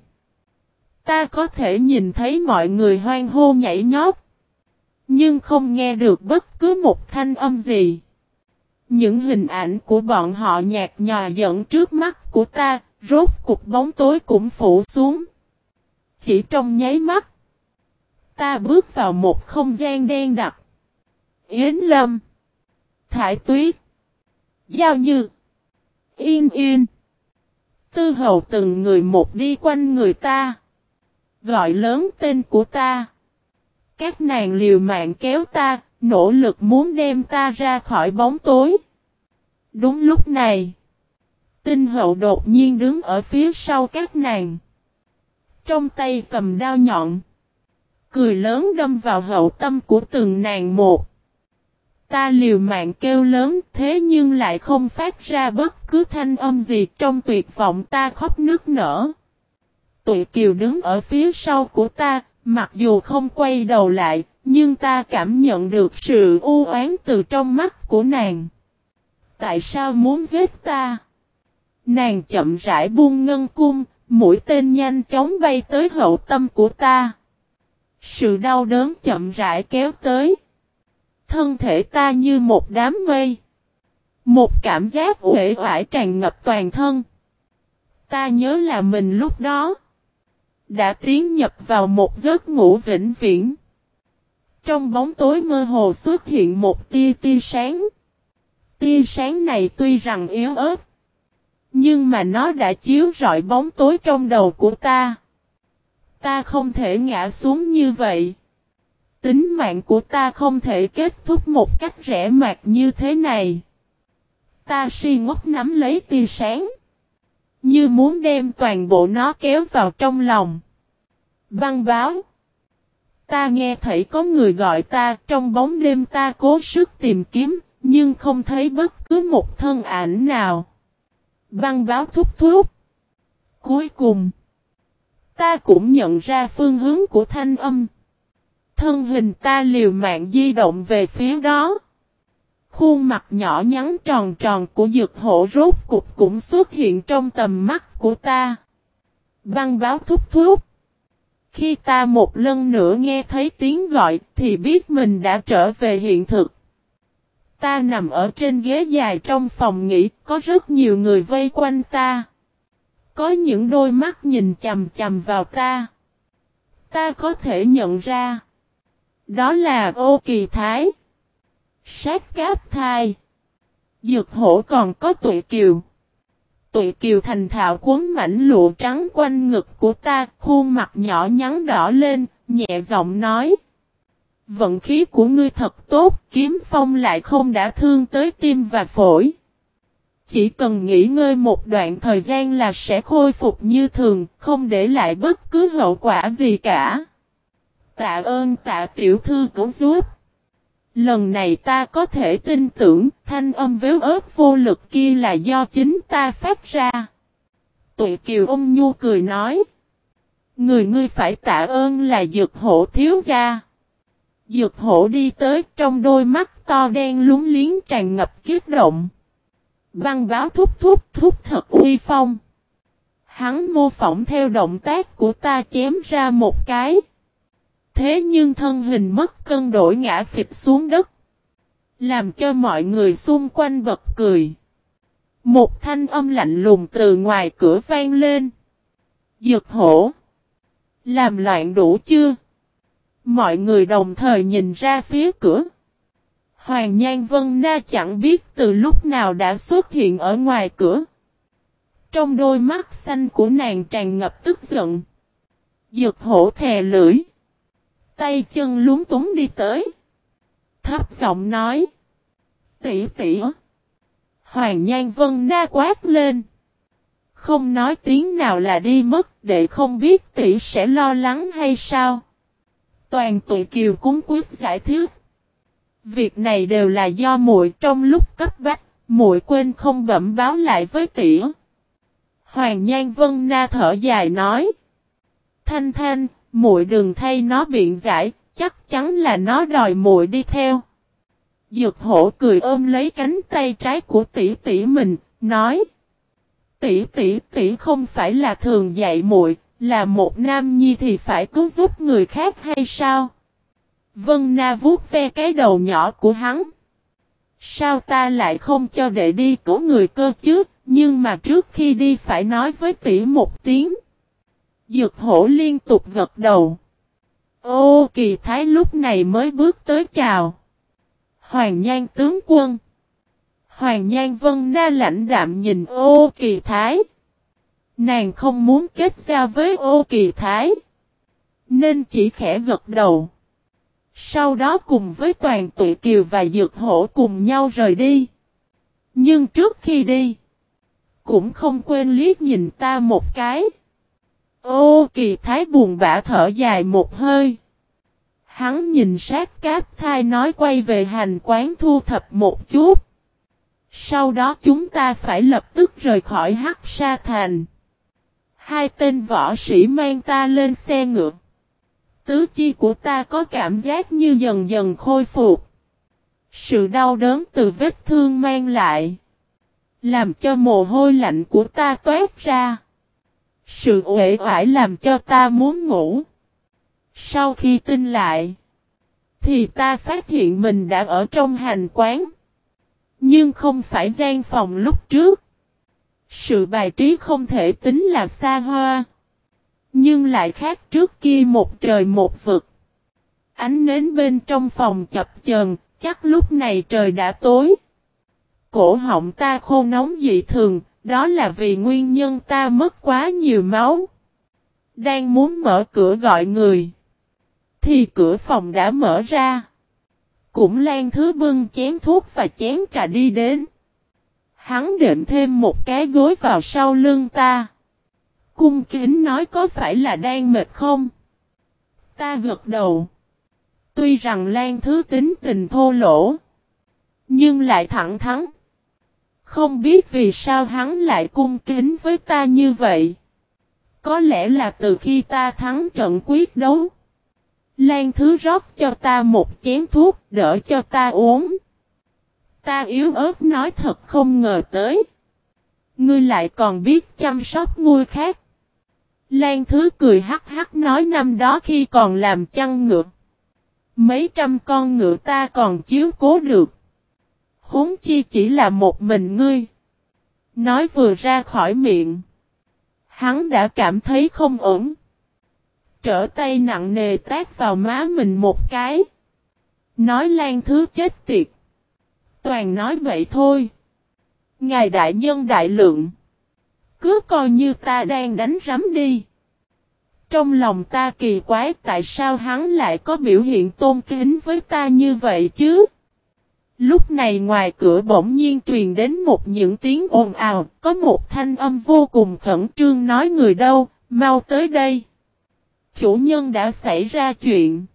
Ta có thể nhìn thấy mọi người hoang hô nhảy nhót. Nhưng không nghe được bất cứ một thanh âm gì. Những hình ảnh của bọn họ nhạt nhòa dẫn trước mắt của ta, rốt cục bóng tối cũng phủ xuống. Chỉ trong nháy mắt, ta bước vào một không gian đen đặc. Yến Lâm, Thải Tuyết, Giao Như, Yên Yên, Tư hầu từng người một đi quanh người ta. Gọi lớn tên của ta. Các nàng liều mạng kéo ta, nỗ lực muốn đem ta ra khỏi bóng tối. Đúng lúc này, tinh hậu đột nhiên đứng ở phía sau các nàng. Trong tay cầm đao nhọn. Cười lớn đâm vào hậu tâm của từng nàng một. Ta liều mạng kêu lớn thế nhưng lại không phát ra bất cứ thanh âm gì trong tuyệt vọng ta khóc nước nở. Tụi kiều đứng ở phía sau của ta, mặc dù không quay đầu lại, nhưng ta cảm nhận được sự u oán từ trong mắt của nàng. Tại sao muốn giết ta? Nàng chậm rãi buông ngân cung, mũi tên nhanh chóng bay tới hậu tâm của ta. Sự đau đớn chậm rãi kéo tới. Thân thể ta như một đám mây. Một cảm giác uể oải tràn ngập toàn thân. Ta nhớ là mình lúc đó đã tiến nhập vào một giấc ngủ vĩnh viễn. Trong bóng tối mơ hồ xuất hiện một tia tia sáng. Tia sáng này tuy rằng yếu ớt, nhưng mà nó đã chiếu rọi bóng tối trong đầu của ta. Ta không thể ngã xuống như vậy. Tính mạng của ta không thể kết thúc một cách rẻ mạt như thế này. Ta si ngốc nắm lấy tia sáng. Như muốn đem toàn bộ nó kéo vào trong lòng. Băng báo. Ta nghe thấy có người gọi ta trong bóng đêm ta cố sức tìm kiếm, nhưng không thấy bất cứ một thân ảnh nào. Băng báo thúc thúc. Cuối cùng, ta cũng nhận ra phương hướng của thanh âm. Thân hình ta liều mạng di động về phía đó. Khuôn mặt nhỏ nhắn tròn tròn của dược hộ rốt cục cũng xuất hiện trong tầm mắt của ta. Băng báo thúc thúc. Khi ta một lần nữa nghe thấy tiếng gọi thì biết mình đã trở về hiện thực. Ta nằm ở trên ghế dài trong phòng nghỉ, có rất nhiều người vây quanh ta. Có những đôi mắt nhìn chầm chầm vào ta. Ta có thể nhận ra. Đó là ô kỳ thái. Sát cáp thai. Dược hổ còn có tụi kiều. Tụi kiều thành thạo cuốn mảnh lụa trắng quanh ngực của ta, khuôn mặt nhỏ nhắn đỏ lên, nhẹ giọng nói. Vận khí của ngươi thật tốt, kiếm phong lại không đã thương tới tim và phổi. Chỉ cần nghỉ ngơi một đoạn thời gian là sẽ khôi phục như thường, không để lại bất cứ hậu quả gì cả. Tạ ơn tạ tiểu thư cũng giúp. Lần này ta có thể tin tưởng thanh âm véo ớt vô lực kia là do chính ta phát ra. Tụi kiều ông nhu cười nói. Người ngươi phải tạ ơn là dược hổ thiếu gia. Dược hổ đi tới trong đôi mắt to đen lúng liếng tràn ngập kiết động. Băng báo thúc thúc thúc thật uy phong. Hắn mô phỏng theo động tác của ta chém ra một cái. Thế nhưng thân hình mất cân đổi ngã phịch xuống đất. Làm cho mọi người xung quanh bật cười. Một thanh âm lạnh lùng từ ngoài cửa vang lên. Dược hổ. Làm loạn đủ chưa? Mọi người đồng thời nhìn ra phía cửa. Hoàng Nhan Vân Na chẳng biết từ lúc nào đã xuất hiện ở ngoài cửa. Trong đôi mắt xanh của nàng tràn ngập tức giận. Dược hổ thè lưỡi. Tay chân lúng túng đi tới. Thấp giọng nói. Tỷ tỷ. Hoàng Nhan Vân Na quát lên. Không nói tiếng nào là đi mất để không biết tỷ sẽ lo lắng hay sao. Toàn tụi kiều cúng quyết giải thích. Việc này đều là do muội trong lúc cấp bách, muội quên không bẩm báo lại với tỷ. Hoàng Nhan Vân Na thở dài nói. Thanh Thanh, muội đừng thay nó biện giải, chắc chắn là nó đòi muội đi theo. Dược hổ cười ôm lấy cánh tay trái của tỷ tỷ mình, nói. Tỷ tỷ tỷ không phải là thường dạy muội, là một nam nhi thì phải cứu giúp người khác hay sao? Vân Na vuốt ve cái đầu nhỏ của hắn. Sao ta lại không cho đệ đi cứu người cơ chứ, nhưng mà trước khi đi phải nói với tỷ một tiếng. Dược hổ liên tục gật đầu. Ô, kỳ thái lúc này mới bước tới chào. Hoàng nhan tướng quân. Hoàng nhan vân na lãnh đạm nhìn ô, kỳ thái. Nàng không muốn kết giao với ô, kỳ thái. Nên chỉ khẽ gật đầu. Sau đó cùng với toàn tụi kiều và dược hổ cùng nhau rời đi. Nhưng trước khi đi. Cũng không quên liếc nhìn ta một cái. Ô, kỳ thái buồn bã thở dài một hơi. Hắn nhìn sát cáp thai nói quay về hành quán thu thập một chút. Sau đó chúng ta phải lập tức rời khỏi hắc sa thành. Hai tên võ sĩ mang ta lên xe ngựa. Tứ chi của ta có cảm giác như dần dần khôi phục. Sự đau đớn từ vết thương mang lại. Làm cho mồ hôi lạnh của ta toát ra. Sự uể oải làm cho ta muốn ngủ. Sau khi tin lại. Thì ta phát hiện mình đã ở trong hành quán. Nhưng không phải gian phòng lúc trước. Sự bài trí không thể tính là xa hoa. Nhưng lại khác trước kia một trời một vực. Ánh nến bên trong phòng chập chờn, chắc lúc này trời đã tối. Cổ họng ta khô nóng dị thường, đó là vì nguyên nhân ta mất quá nhiều máu. Đang muốn mở cửa gọi người. Thì cửa phòng đã mở ra. Cũng lan thứ bưng chén thuốc và chén trà đi đến. Hắn đệm thêm một cái gối vào sau lưng ta. Cung kính nói có phải là đang mệt không? Ta gật đầu. Tuy rằng Lan Thứ tính tình thô lỗ. Nhưng lại thẳng thắn. Không biết vì sao hắn lại cung kính với ta như vậy. Có lẽ là từ khi ta thắng trận quyết đấu. Lan Thứ rót cho ta một chén thuốc, đỡ cho ta uống. Ta yếu ớt nói thật không ngờ tới. Ngươi lại còn biết chăm sóc người khác. Lan Thứ cười hắc hắc nói năm đó khi còn làm chăn ngựa. Mấy trăm con ngựa ta còn chiếu cố được. Huống chi chỉ là một mình ngươi. Nói vừa ra khỏi miệng. Hắn đã cảm thấy không ổn. trở tay nặng nề tác vào má mình một cái. Nói Lan Thứ chết tiệt. Toàn nói vậy thôi. Ngài đại nhân đại lượng. Cứ coi như ta đang đánh rắm đi. Trong lòng ta kỳ quái tại sao hắn lại có biểu hiện tôn kính với ta như vậy chứ? Lúc này ngoài cửa bỗng nhiên truyền đến một những tiếng ồn ào, có một thanh âm vô cùng khẩn trương nói người đâu, mau tới đây. Chủ nhân đã xảy ra chuyện.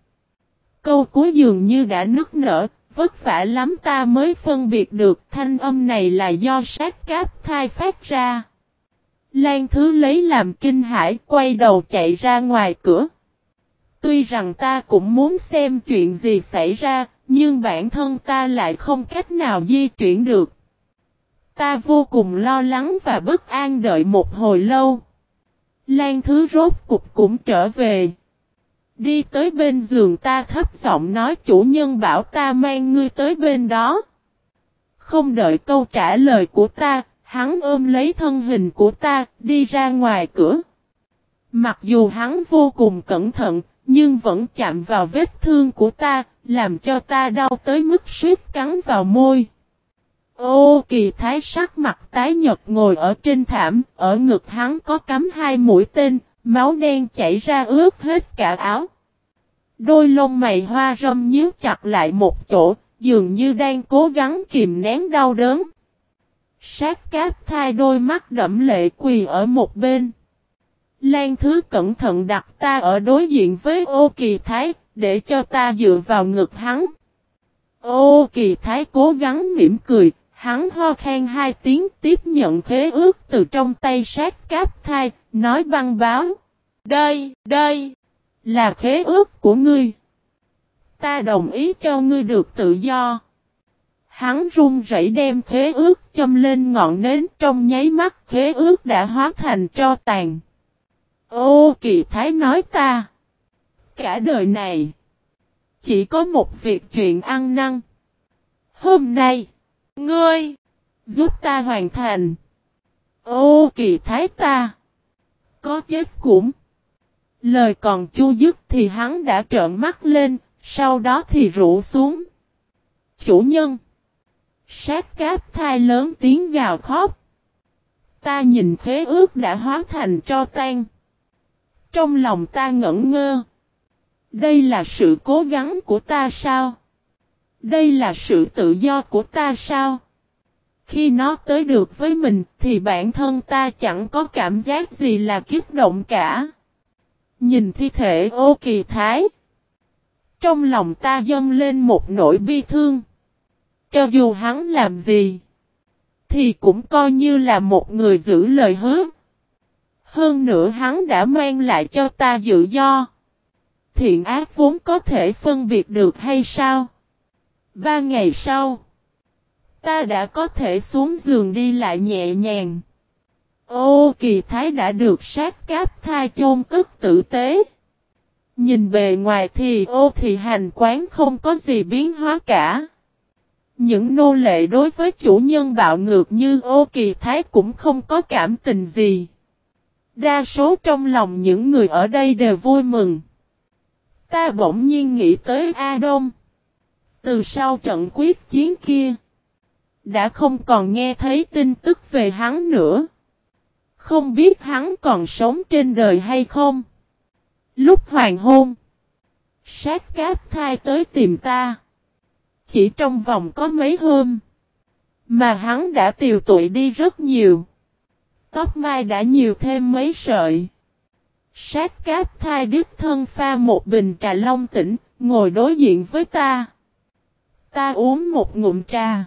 Câu cuối dường như đã nức nở, vất vả lắm ta mới phân biệt được thanh âm này là do sát cáp thai phát ra. Lan Thứ lấy làm kinh hãi quay đầu chạy ra ngoài cửa. Tuy rằng ta cũng muốn xem chuyện gì xảy ra, nhưng bản thân ta lại không cách nào di chuyển được. Ta vô cùng lo lắng và bất an đợi một hồi lâu. Lan Thứ rốt cục cũng trở về. Đi tới bên giường ta thấp giọng nói chủ nhân bảo ta mang ngươi tới bên đó. Không đợi câu trả lời của ta, hắn ôm lấy thân hình của ta, đi ra ngoài cửa. Mặc dù hắn vô cùng cẩn thận, nhưng vẫn chạm vào vết thương của ta, làm cho ta đau tới mức suýt cắn vào môi. Ô kỳ thái sắc mặt tái nhật ngồi ở trên thảm, ở ngực hắn có cắm hai mũi tên, máu đen chảy ra ướt hết cả áo. Đôi lông mày hoa râm nhíu chặt lại một chỗ, dường như đang cố gắng kìm nén đau đớn. Sát cáp thai đôi mắt đẫm lệ quỳ ở một bên. Lan thứ cẩn thận đặt ta ở đối diện với ô kỳ thái, để cho ta dựa vào ngực hắn. Ô kỳ thái cố gắng mỉm cười, hắn ho khen hai tiếng tiếp nhận khế ước từ trong tay sát cáp thai, nói băng báo. Đây, đây, là khế ước của ngươi. Ta đồng ý cho ngươi được tự do. Hắn run rẩy đem khế ước châm lên ngọn nến trong nháy mắt khế ước đã hóa thành tro tàn. Ô, kỳ thái nói ta. Cả đời này. Chỉ có một việc chuyện ăn năn. Hôm nay. Ngươi. Giúp ta hoàn thành. Ô, kỳ thái ta. Có chết cũng. Lời còn chu dứt thì hắn đã trợn mắt lên. Sau đó thì rủ xuống. Chủ nhân. Sát cáp thai lớn tiếng gào khóc. Ta nhìn khế ước đã hóa thành cho tan. Trong lòng ta ngẩn ngơ. Đây là sự cố gắng của ta sao? Đây là sự tự do của ta sao? Khi nó tới được với mình thì bản thân ta chẳng có cảm giác gì là kích động cả. Nhìn thi thể ô kỳ thái. Trong lòng ta dâng lên một nỗi bi thương. Cho dù hắn làm gì. Thì cũng coi như là một người giữ lời hứa. Hơn nữa hắn đã mang lại cho ta dự do. Thiện ác vốn có thể phân biệt được hay sao? Ba ngày sau, ta đã có thể xuống giường đi lại nhẹ nhàng. Ô kỳ thái đã được sát cáp thai chôn cất tử tế. Nhìn bề ngoài thì ô thì hành quán không có gì biến hóa cả. Những nô lệ đối với chủ nhân bạo ngược như ô kỳ thái cũng không có cảm tình gì. Đa số trong lòng những người ở đây đều vui mừng. Ta bỗng nhiên nghĩ tới A Đông. Từ sau trận quyết chiến kia. Đã không còn nghe thấy tin tức về hắn nữa. Không biết hắn còn sống trên đời hay không. Lúc hoàng hôn. Sát cáp thai tới tìm ta. Chỉ trong vòng có mấy hôm. Mà hắn đã tiều tụi đi rất nhiều. Tóc mai đã nhiều thêm mấy sợi. Sát cáp thai đứt thân pha một bình trà long tỉnh, ngồi đối diện với ta. Ta uống một ngụm trà.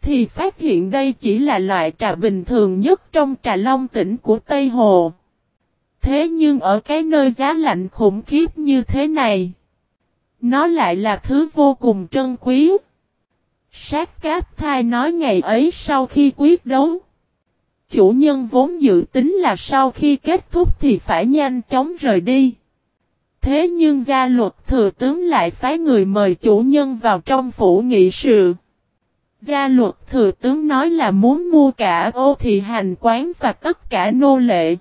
Thì phát hiện đây chỉ là loại trà bình thường nhất trong trà long tỉnh của Tây Hồ. Thế nhưng ở cái nơi giá lạnh khủng khiếp như thế này. Nó lại là thứ vô cùng trân quý. Sát cáp thai nói ngày ấy sau khi quyết đấu. Chủ nhân vốn dự tính là sau khi kết thúc thì phải nhanh chóng rời đi. Thế nhưng gia luật thừa tướng lại phái người mời chủ nhân vào trong phủ nghị sự. Gia luật thừa tướng nói là muốn mua cả ô thị hành quán và tất cả nô lệ.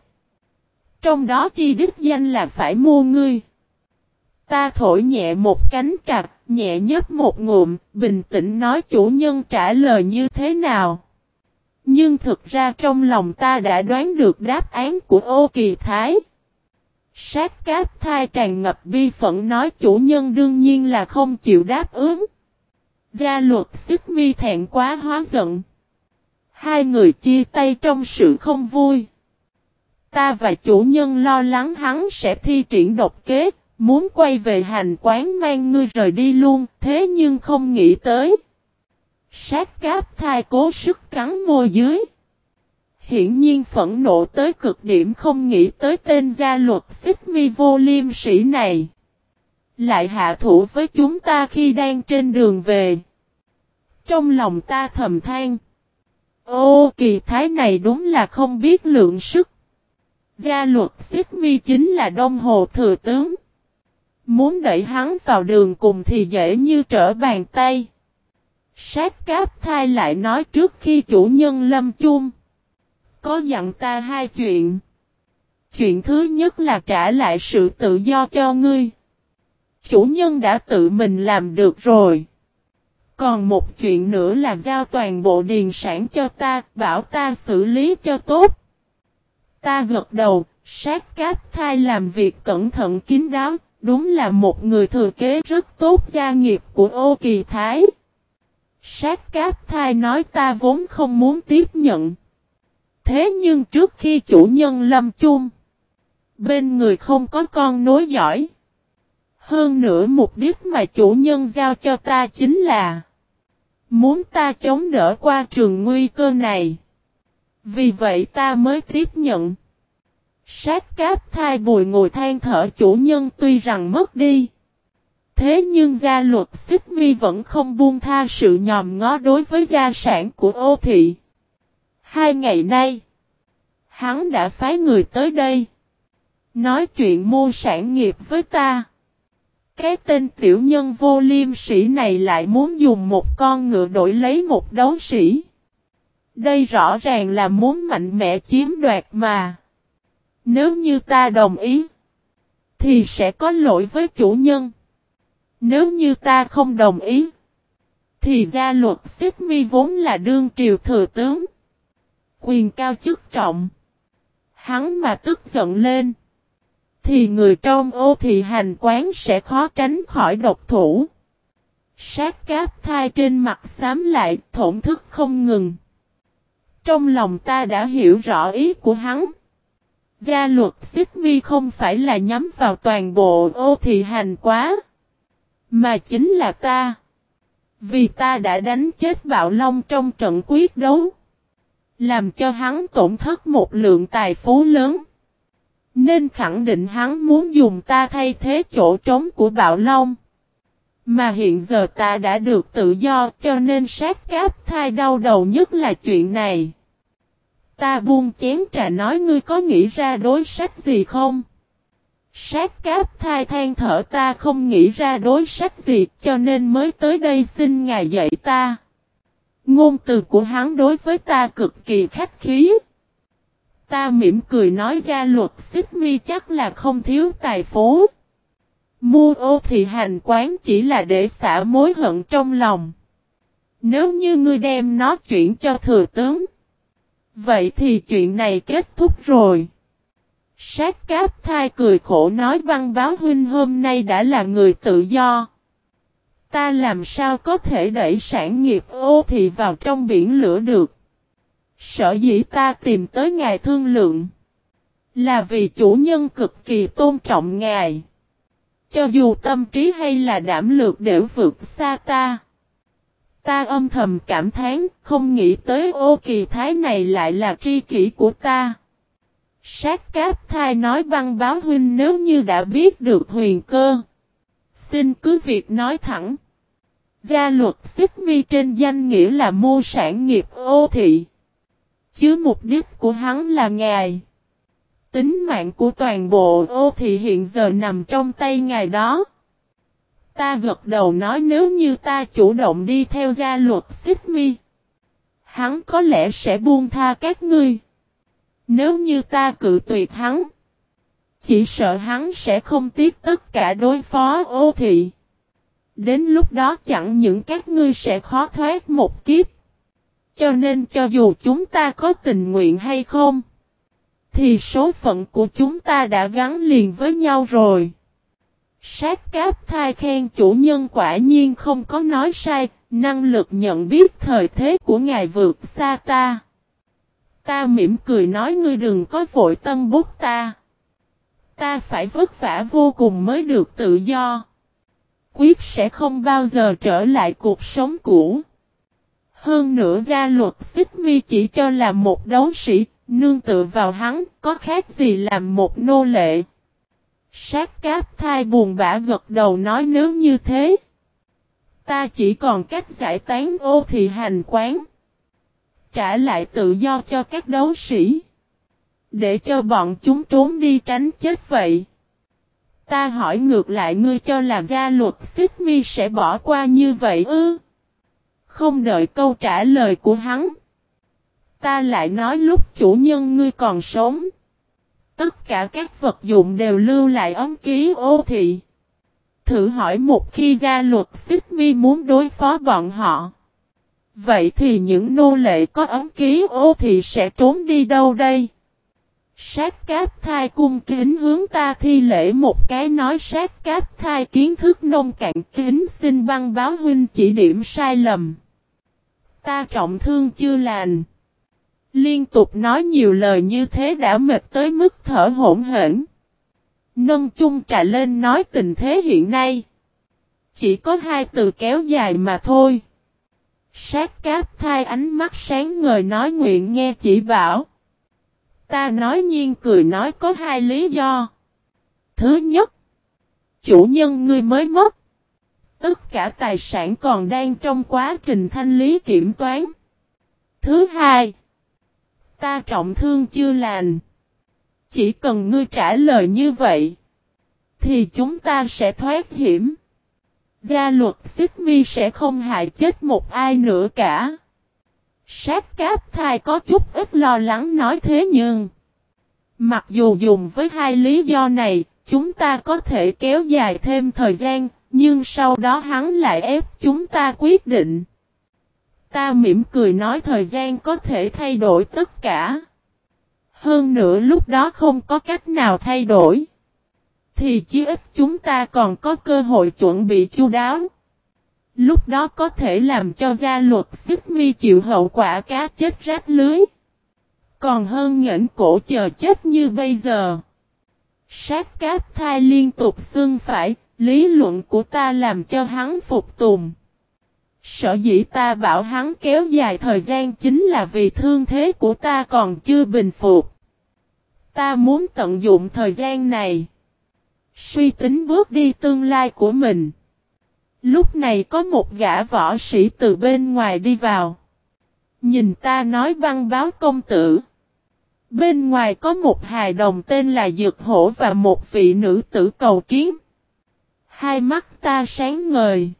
Trong đó chi đích danh là phải mua ngươi. Ta thổi nhẹ một cánh trạc, nhẹ nhấp một ngụm, bình tĩnh nói chủ nhân trả lời như thế nào. Nhưng thực ra trong lòng ta đã đoán được đáp án của ô kỳ thái. Sát cáp thai tràn ngập bi phận nói chủ nhân đương nhiên là không chịu đáp ứng. Gia luật xích mi thẹn quá hóa giận. Hai người chia tay trong sự không vui. Ta và chủ nhân lo lắng hắn sẽ thi triển độc kế, muốn quay về hành quán mang ngươi rời đi luôn, thế nhưng không nghĩ tới. Sát cáp thai cố sức cắn môi dưới. Hiển nhiên phẫn nộ tới cực điểm không nghĩ tới tên gia luật xích mi vô liêm sĩ này. Lại hạ thủ với chúng ta khi đang trên đường về. Trong lòng ta thầm than. Ô, kỳ thái này đúng là không biết lượng sức. Gia luật xích mi chính là đông hồ thừa tướng. Muốn đẩy hắn vào đường cùng thì dễ như trở bàn tay. Sát cáp thai lại nói trước khi chủ nhân lâm chung. Có dặn ta hai chuyện. Chuyện thứ nhất là trả lại sự tự do cho ngươi. Chủ nhân đã tự mình làm được rồi. Còn một chuyện nữa là giao toàn bộ điền sản cho ta, bảo ta xử lý cho tốt. Ta gật đầu, sát cáp thai làm việc cẩn thận kín đáo, đúng là một người thừa kế rất tốt gia nghiệp của ô kỳ thái. Sát cáp thai nói ta vốn không muốn tiếp nhận. Thế nhưng trước khi chủ nhân lâm chung, bên người không có con nối giỏi. Hơn nữa mục đích mà chủ nhân giao cho ta chính là Muốn ta chống đỡ qua trường nguy cơ này. Vì vậy ta mới tiếp nhận. Sát cáp thai bùi ngồi than thở chủ nhân tuy rằng mất đi. Thế nhưng gia luật xích mi vẫn không buông tha sự nhòm ngó đối với gia sản của ô thị. Hai ngày nay, hắn đã phái người tới đây. Nói chuyện mua sản nghiệp với ta. Cái tên tiểu nhân vô liêm sĩ này lại muốn dùng một con ngựa đổi lấy một đấu sĩ. Đây rõ ràng là muốn mạnh mẽ chiếm đoạt mà. Nếu như ta đồng ý, thì sẽ có lỗi với chủ nhân. Nếu như ta không đồng ý, thì gia luật xích mi vốn là đương triều thừa tướng. Quyền cao chức trọng. Hắn mà tức giận lên thì người trong ô thị hành quán sẽ khó tránh khỏi độc thủ. Sát cáp thai trên mặt xám lại, thổn thức không ngừng. Trong lòng ta đã hiểu rõ ý của hắn. Gia luật xích mi không phải là nhắm vào toàn bộ ô thị hành quá. Mà chính là ta. Vì ta đã đánh chết bạo long trong trận quyết đấu. Làm cho hắn tổn thất một lượng tài phú lớn. Nên khẳng định hắn muốn dùng ta thay thế chỗ trống của bạo long. Mà hiện giờ ta đã được tự do, cho nên sát cáp thai đau đầu nhất là chuyện này. Ta buông chén trà nói ngươi có nghĩ ra đối sách gì không? Sát cáp thai than thở ta không nghĩ ra đối sách gì, cho nên mới tới đây xin ngài dạy ta. Ngôn từ của hắn đối với ta cực kỳ khách khí. Ta mỉm cười nói ra luật xích mi chắc là không thiếu tài phú. Mua ô thì hành quán chỉ là để xả mối hận trong lòng. Nếu như ngươi đem nó chuyển cho thừa tướng. Vậy thì chuyện này kết thúc rồi. Sát cáp thai cười khổ nói băng báo huynh hôm nay đã là người tự do. Ta làm sao có thể đẩy sản nghiệp ô thị vào trong biển lửa được. Sở dĩ ta tìm tới ngài thương lượng. Là vì chủ nhân cực kỳ tôn trọng ngài. Cho dù tâm trí hay là đảm lược đều vượt xa ta. Ta âm thầm cảm thán, không nghĩ tới ô kỳ thái này lại là tri kỷ của ta. Sát cáp thai nói băng báo huynh nếu như đã biết được huyền cơ. Xin cứ việc nói thẳng. Gia luật xích mi trên danh nghĩa là mua sản nghiệp ô thị. Chứ mục đích của hắn là ngài. Tính mạng của toàn bộ ô Thị hiện giờ nằm trong tay ngài đó. Ta gật đầu nói nếu như ta chủ động đi theo gia luật xích mi. Hắn có lẽ sẽ buông tha các ngươi. Nếu như ta cự tuyệt hắn. chỉ sợ hắn sẽ không tiếc tất cả đối phó ô thị. Đến lúc đó chẳng những các ngươi sẽ khó thoát một kiếp. Cho nên cho dù chúng ta có tình nguyện hay không, thì số phận của chúng ta đã gắn liền với nhau rồi. Sát cáp thai khen chủ nhân quả nhiên không có nói sai, năng lực nhận biết thời thế của ngài vượt xa ta. Ta mỉm cười nói ngươi đừng có vội tân bút ta. Ta phải vất vả vô cùng mới được tự do. Quyết sẽ không bao giờ trở lại cuộc sống cũ. Hơn nữa gia luật xích mi chỉ cho là một đấu sĩ, nương tựa vào hắn, có khác gì làm một nô lệ. Sát cáp thai buồn bã gật đầu nói nếu như thế. Ta chỉ còn cách giải tán ô thì hành quán. Trả lại tự do cho các đấu sĩ. Để cho bọn chúng trốn đi tránh chết vậy. Ta hỏi ngược lại ngươi cho là gia luật xích mi sẽ bỏ qua như vậy ư? Không đợi câu trả lời của hắn. Ta lại nói lúc chủ nhân ngươi còn sống. Tất cả các vật dụng đều lưu lại ấm ký ô thị. Thử hỏi một khi gia luật xích mi muốn đối phó bọn họ. Vậy thì những nô lệ có ấm ký ô thì sẽ trốn đi đâu đây? Sát cáp thai cung kính hướng ta thi lễ một cái nói sát cáp thai kiến thức nông cạn kính xin băng báo huynh chỉ điểm sai lầm. Ta trọng thương chưa lành. Liên tục nói nhiều lời như thế đã mệt tới mức thở hỗn hển. Nâng chung trà lên nói tình thế hiện nay. Chỉ có hai từ kéo dài mà thôi. Sát cáp thai ánh mắt sáng ngời nói nguyện nghe chỉ bảo. Ta nói nhiên cười nói có hai lý do. Thứ nhất, chủ nhân ngươi mới mất. Tất cả tài sản còn đang trong quá trình thanh lý kiểm toán. Thứ hai, ta trọng thương chưa lành. Chỉ cần ngươi trả lời như vậy, thì chúng ta sẽ thoát hiểm. Gia luật xích mi sẽ không hại chết một ai nữa cả. Sát cáp thai có chút ít lo lắng nói thế nhưng. Mặc dù dùng với hai lý do này, chúng ta có thể kéo dài thêm thời gian, nhưng sau đó hắn lại ép chúng ta quyết định. Ta mỉm cười nói thời gian có thể thay đổi tất cả. Hơn nữa lúc đó không có cách nào thay đổi. Thì chí ít chúng ta còn có cơ hội chuẩn bị chu đáo. Lúc đó có thể làm cho gia luật xích mi chịu hậu quả cá chết rách lưới. Còn hơn nghển cổ chờ chết như bây giờ. Sát cáp thai liên tục xương phải, lý luận của ta làm cho hắn phục tùng. Sở dĩ ta bảo hắn kéo dài thời gian chính là vì thương thế của ta còn chưa bình phục. Ta muốn tận dụng thời gian này. Suy tính bước đi tương lai của mình. Lúc này có một gã võ sĩ từ bên ngoài đi vào. Nhìn ta nói băng báo công tử. Bên ngoài có một hài đồng tên là Dược Hổ và một vị nữ tử cầu kiến. Hai mắt ta sáng ngời.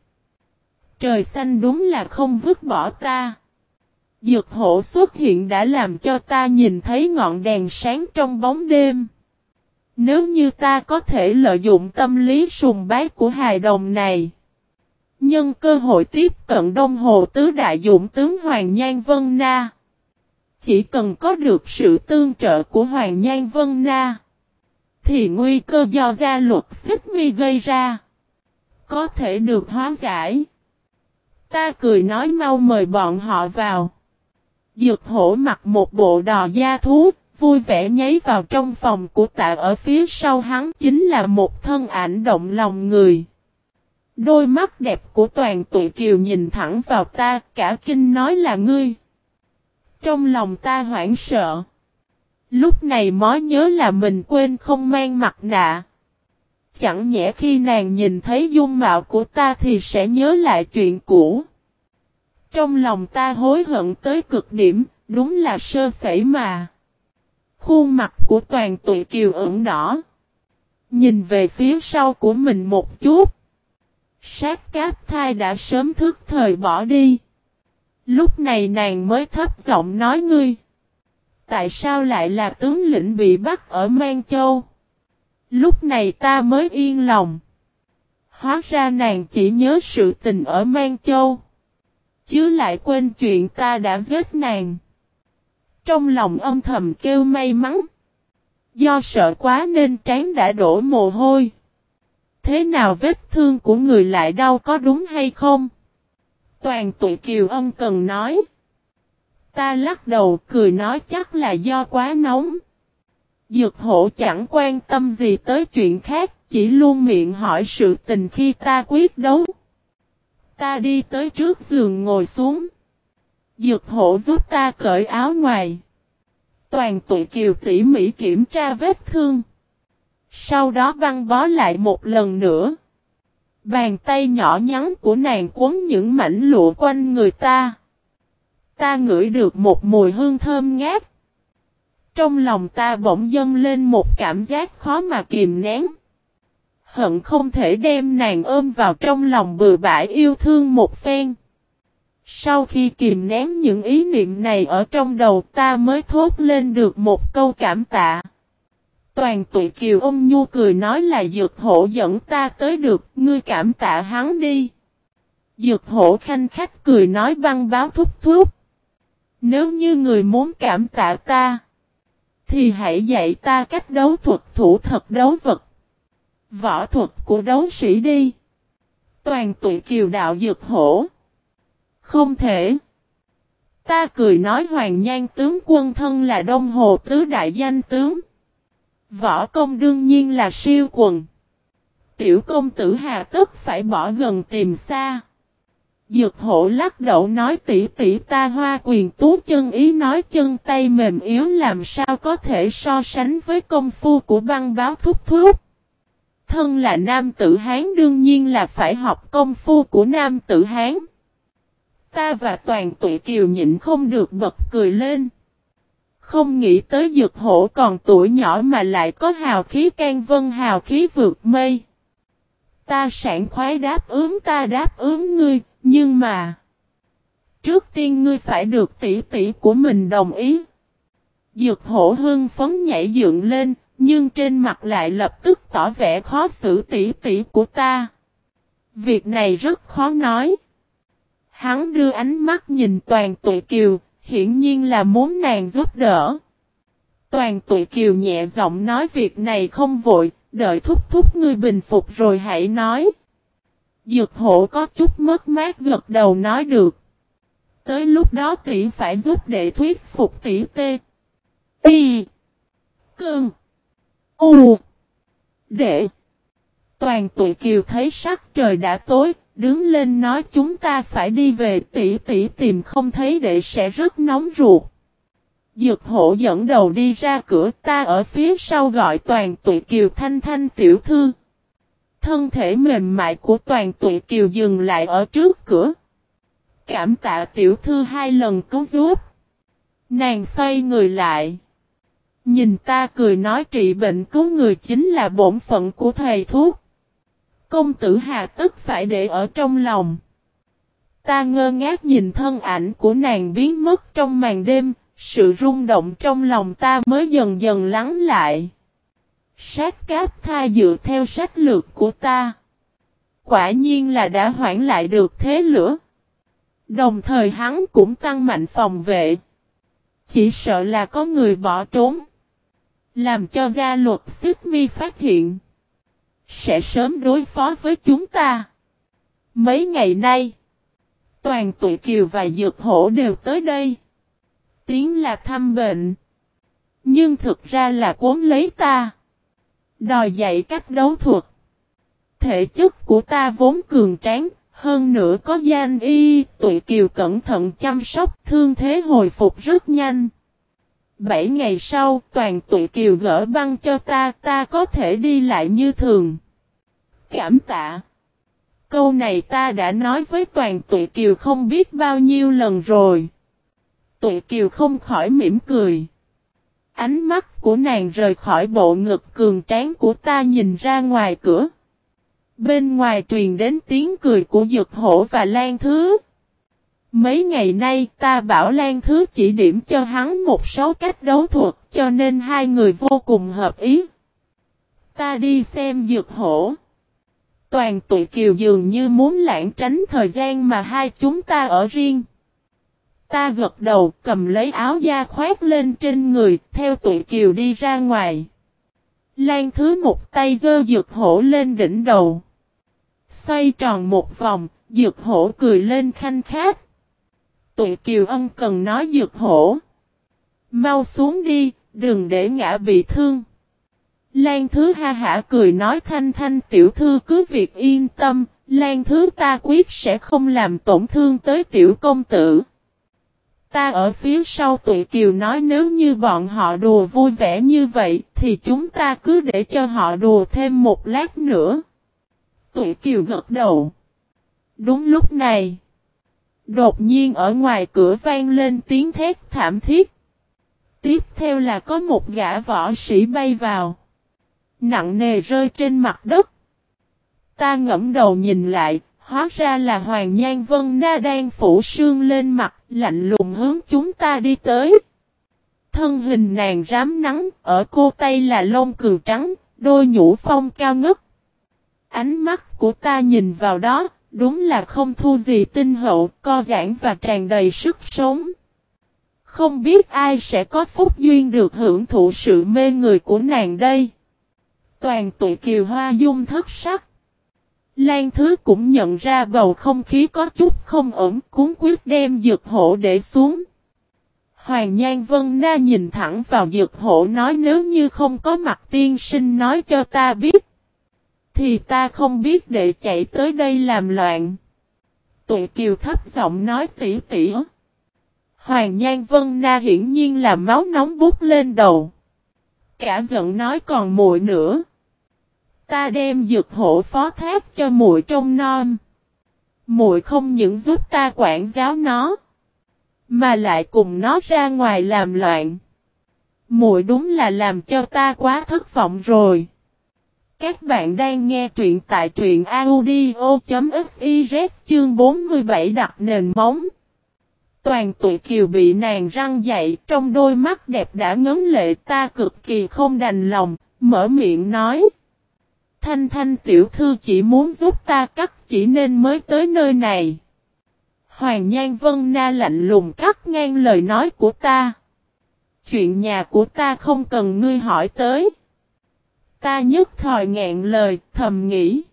Trời xanh đúng là không vứt bỏ ta. Dược hổ xuất hiện đã làm cho ta nhìn thấy ngọn đèn sáng trong bóng đêm. Nếu như ta có thể lợi dụng tâm lý sùng bái của hài đồng này. Nhân cơ hội tiếp cận Đông Hồ Tứ Đại Dũng tướng Hoàng Nhan Vân Na. Chỉ cần có được sự tương trợ của Hoàng Nhan Vân Na. Thì nguy cơ do gia luật xích mi gây ra. Có thể được hóa giải. Ta cười nói mau mời bọn họ vào. Dược hổ mặc một bộ đò da thú, vui vẻ nháy vào trong phòng của tạ ở phía sau hắn chính là một thân ảnh động lòng người. Đôi mắt đẹp của toàn tụi kiều nhìn thẳng vào ta, cả kinh nói là ngươi. Trong lòng ta hoảng sợ. Lúc này mới nhớ là mình quên không mang mặt nạ. Chẳng nhẽ khi nàng nhìn thấy dung mạo của ta thì sẽ nhớ lại chuyện cũ. Trong lòng ta hối hận tới cực điểm, đúng là sơ sẩy mà. Khuôn mặt của toàn tụi kiều ửng đỏ. Nhìn về phía sau của mình một chút. Sát cáp thai đã sớm thức thời bỏ đi. Lúc này nàng mới thấp giọng nói ngươi. Tại sao lại là tướng lĩnh bị bắt ở Mang Châu? Lúc này ta mới yên lòng. Hóa ra nàng chỉ nhớ sự tình ở Mang Châu. Chứ lại quên chuyện ta đã giết nàng. Trong lòng âm thầm kêu may mắn. Do sợ quá nên trán đã đổ mồ hôi. Thế nào vết thương của người lại đau có đúng hay không? Toàn tụi Kiều Ân cần nói. Ta lắc đầu cười nói chắc là do quá nóng. Dược hộ chẳng quan tâm gì tới chuyện khác, chỉ luôn miệng hỏi sự tình khi ta quyết đấu. Ta đi tới trước giường ngồi xuống. Dược hộ giúp ta cởi áo ngoài. Toàn tụi kiều tỉ mỉ kiểm tra vết thương. Sau đó băng bó lại một lần nữa. Bàn tay nhỏ nhắn của nàng cuốn những mảnh lụa quanh người ta. Ta ngửi được một mùi hương thơm ngát. Trong lòng ta bỗng dâng lên một cảm giác khó mà kìm nén. Hận không thể đem nàng ôm vào trong lòng bừa bãi yêu thương một phen. Sau khi kìm nén những ý niệm này ở trong đầu ta mới thốt lên được một câu cảm tạ. Toàn tụi kiều ông nhu cười nói là dược hổ dẫn ta tới được, ngươi cảm tạ hắn đi. Dược hổ khanh khách cười nói băng báo thúc thúc. Nếu như người muốn cảm tạ ta, thì hãy dạy ta cách đấu thuật thủ thật đấu vật. Võ thuật của đấu sĩ đi. Toàn tụi kiều đạo dược hổ. Không thể. Ta cười nói hoàng nhan tướng quân thân là đông hồ tứ đại danh tướng. Võ công đương nhiên là siêu quần. Tiểu công tử hà tức phải bỏ gần tìm xa. Dược hổ lắc đầu nói tỷ tỷ ta hoa quyền tú chân ý nói chân tay mềm yếu làm sao có thể so sánh với công phu của băng báo thúc thúc. Thân là nam tử Hán đương nhiên là phải học công phu của nam tử Hán. Ta và toàn tụi kiều nhịn không được bật cười lên. Không nghĩ tới dược hổ còn tuổi nhỏ mà lại có hào khí can vân hào khí vượt mây. Ta sảng khoái đáp ứng ta đáp ứng ngươi, nhưng mà... Trước tiên ngươi phải được tỷ tỷ của mình đồng ý. Dược hổ hưng phấn nhảy dựng lên, nhưng trên mặt lại lập tức tỏ vẻ khó xử tỷ tỷ của ta. Việc này rất khó nói. Hắn đưa ánh mắt nhìn toàn tụi kiều, hiển nhiên là muốn nàng giúp đỡ. Toàn tụi kiều nhẹ giọng nói việc này không vội, đợi thúc thúc ngươi bình phục rồi hãy nói. Dược hộ có chút mất mát gật đầu nói được. Tới lúc đó tỷ phải giúp để thuyết phục tỷ tê. Y. Cơn. U. Đệ. Toàn tụi kiều thấy sắc trời đã tối, đứng lên nói chúng ta phải đi về, tỷ tỷ tìm không thấy đệ sẽ rất nóng ruột. Dược hộ dẫn đầu đi ra cửa, ta ở phía sau gọi toàn tụi kiều thanh thanh tiểu thư. Thân thể mềm mại của toàn tụi kiều dừng lại ở trước cửa. Cảm tạ tiểu thư hai lần cứu giúp. Nàng xoay người lại. Nhìn ta cười nói trị bệnh cứu người chính là bổn phận của thầy thuốc. Công tử hà tức phải để ở trong lòng. Ta ngơ ngác nhìn thân ảnh của nàng biến mất trong màn đêm, sự rung động trong lòng ta mới dần dần lắng lại. Sát cáp tha dựa theo sách lược của ta. Quả nhiên là đã hoãn lại được thế lửa. Đồng thời hắn cũng tăng mạnh phòng vệ. Chỉ sợ là có người bỏ trốn. Làm cho gia luật xích mi phát hiện. Sẽ sớm đối phó với chúng ta. Mấy ngày nay. Toàn tụi kiều và dược hổ đều tới đây. Tiếng là thăm bệnh. Nhưng thực ra là cuốn lấy ta. Đòi dạy cách đấu thuật. Thể chất của ta vốn cường tráng, hơn nữa có gian y, tụi kiều cẩn thận chăm sóc, thương thế hồi phục rất nhanh. Bảy ngày sau, toàn tụi kiều gỡ băng cho ta, ta có thể đi lại như thường. Cảm tạ. Câu này ta đã nói với toàn tụi kiều không biết bao nhiêu lần rồi. Tụi kiều không khỏi mỉm cười. Ánh mắt của nàng rời khỏi bộ ngực cường tráng của ta nhìn ra ngoài cửa. Bên ngoài truyền đến tiếng cười của Dược Hổ và Lan Thứ. Mấy ngày nay ta bảo Lan Thứ chỉ điểm cho hắn một số cách đấu thuật cho nên hai người vô cùng hợp ý. Ta đi xem dược hổ. Toàn tụi kiều dường như muốn lãng tránh thời gian mà hai chúng ta ở riêng. Ta gật đầu cầm lấy áo da khoét lên trên người, theo tụi kiều đi ra ngoài. Lan thứ một tay dơ dược hổ lên đỉnh đầu. Xoay tròn một vòng, dược hổ cười lên khanh khát. Tuệ kiều ân cần nói dược hổ. Mau xuống đi, đừng để ngã bị thương. Lan thứ ha hả cười nói thanh thanh tiểu thư cứ việc yên tâm, Lan thứ ta quyết sẽ không làm tổn thương tới tiểu công tử. Ta ở phía sau tụi kiều nói nếu như bọn họ đùa vui vẻ như vậy thì chúng ta cứ để cho họ đùa thêm một lát nữa. Tụi kiều gật đầu. Đúng lúc này. Đột nhiên ở ngoài cửa vang lên tiếng thét thảm thiết. Tiếp theo là có một gã võ sĩ bay vào. Nặng nề rơi trên mặt đất. Ta ngẫm đầu nhìn lại, hóa ra là Hoàng Nhan Vân Na đang phủ sương lên mặt, lạnh lùng hướng chúng ta đi tới. Thân hình nàng rám nắng, ở cô tay là lông cừu trắng, đôi nhũ phong cao ngất. Ánh mắt của ta nhìn vào đó, đúng là không thu gì tinh hậu, co giãn và tràn đầy sức sống. Không biết ai sẽ có phúc duyên được hưởng thụ sự mê người của nàng đây. Toàn tụi kiều hoa dung thất sắc. Lan Thứ cũng nhận ra bầu không khí có chút không ổn, cuốn quyết đem dược hổ để xuống. Hoàng Nhan Vân Na nhìn thẳng vào dược hổ nói nếu như không có mặt tiên sinh nói cho ta biết, thì ta không biết để chạy tới đây làm loạn. Tụi kiều thấp giọng nói tỉ tỉ. Hoàng Nhan Vân Na hiển nhiên là máu nóng bút lên đầu. Cả giận nói còn muội nữa. Ta đem dược hộ phó thác cho muội trong non. Muội không những giúp ta quản giáo nó, mà lại cùng nó ra ngoài làm loạn. Muội đúng là làm cho ta quá thất vọng rồi. Các bạn đang nghe truyện tại truyện audio.fiz chương 47 đặt nền móng. Toàn tụi kiều bị nàng răng dậy trong đôi mắt đẹp đã ngấn lệ ta cực kỳ không đành lòng, mở miệng nói. Thanh thanh tiểu thư chỉ muốn giúp ta cắt chỉ nên mới tới nơi này. Hoàng Nhan Vân Na lạnh lùng cắt ngang lời nói của ta. Chuyện nhà của ta không cần ngươi hỏi tới. Ta nhất thòi ngạn lời, thầm nghĩ.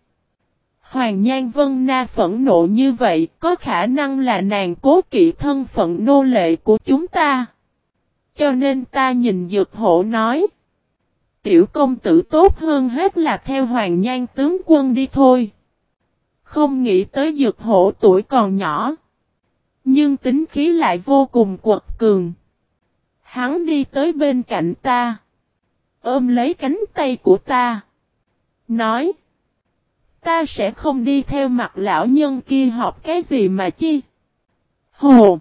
Hoàng Nhan Vân Na phẫn nộ như vậy, có khả năng là nàng cố kỵ thân phận nô lệ của chúng ta. Cho nên ta nhìn dược hộ nói tiểu công tử tốt hơn hết là theo hoàng nhan tướng quân đi thôi. Không nghĩ tới dược hổ tuổi còn nhỏ. Nhưng tính khí lại vô cùng quật cường. Hắn đi tới bên cạnh ta. Ôm lấy cánh tay của ta. Nói. Ta sẽ không đi theo mặt lão nhân kia học cái gì mà chi. Hồ.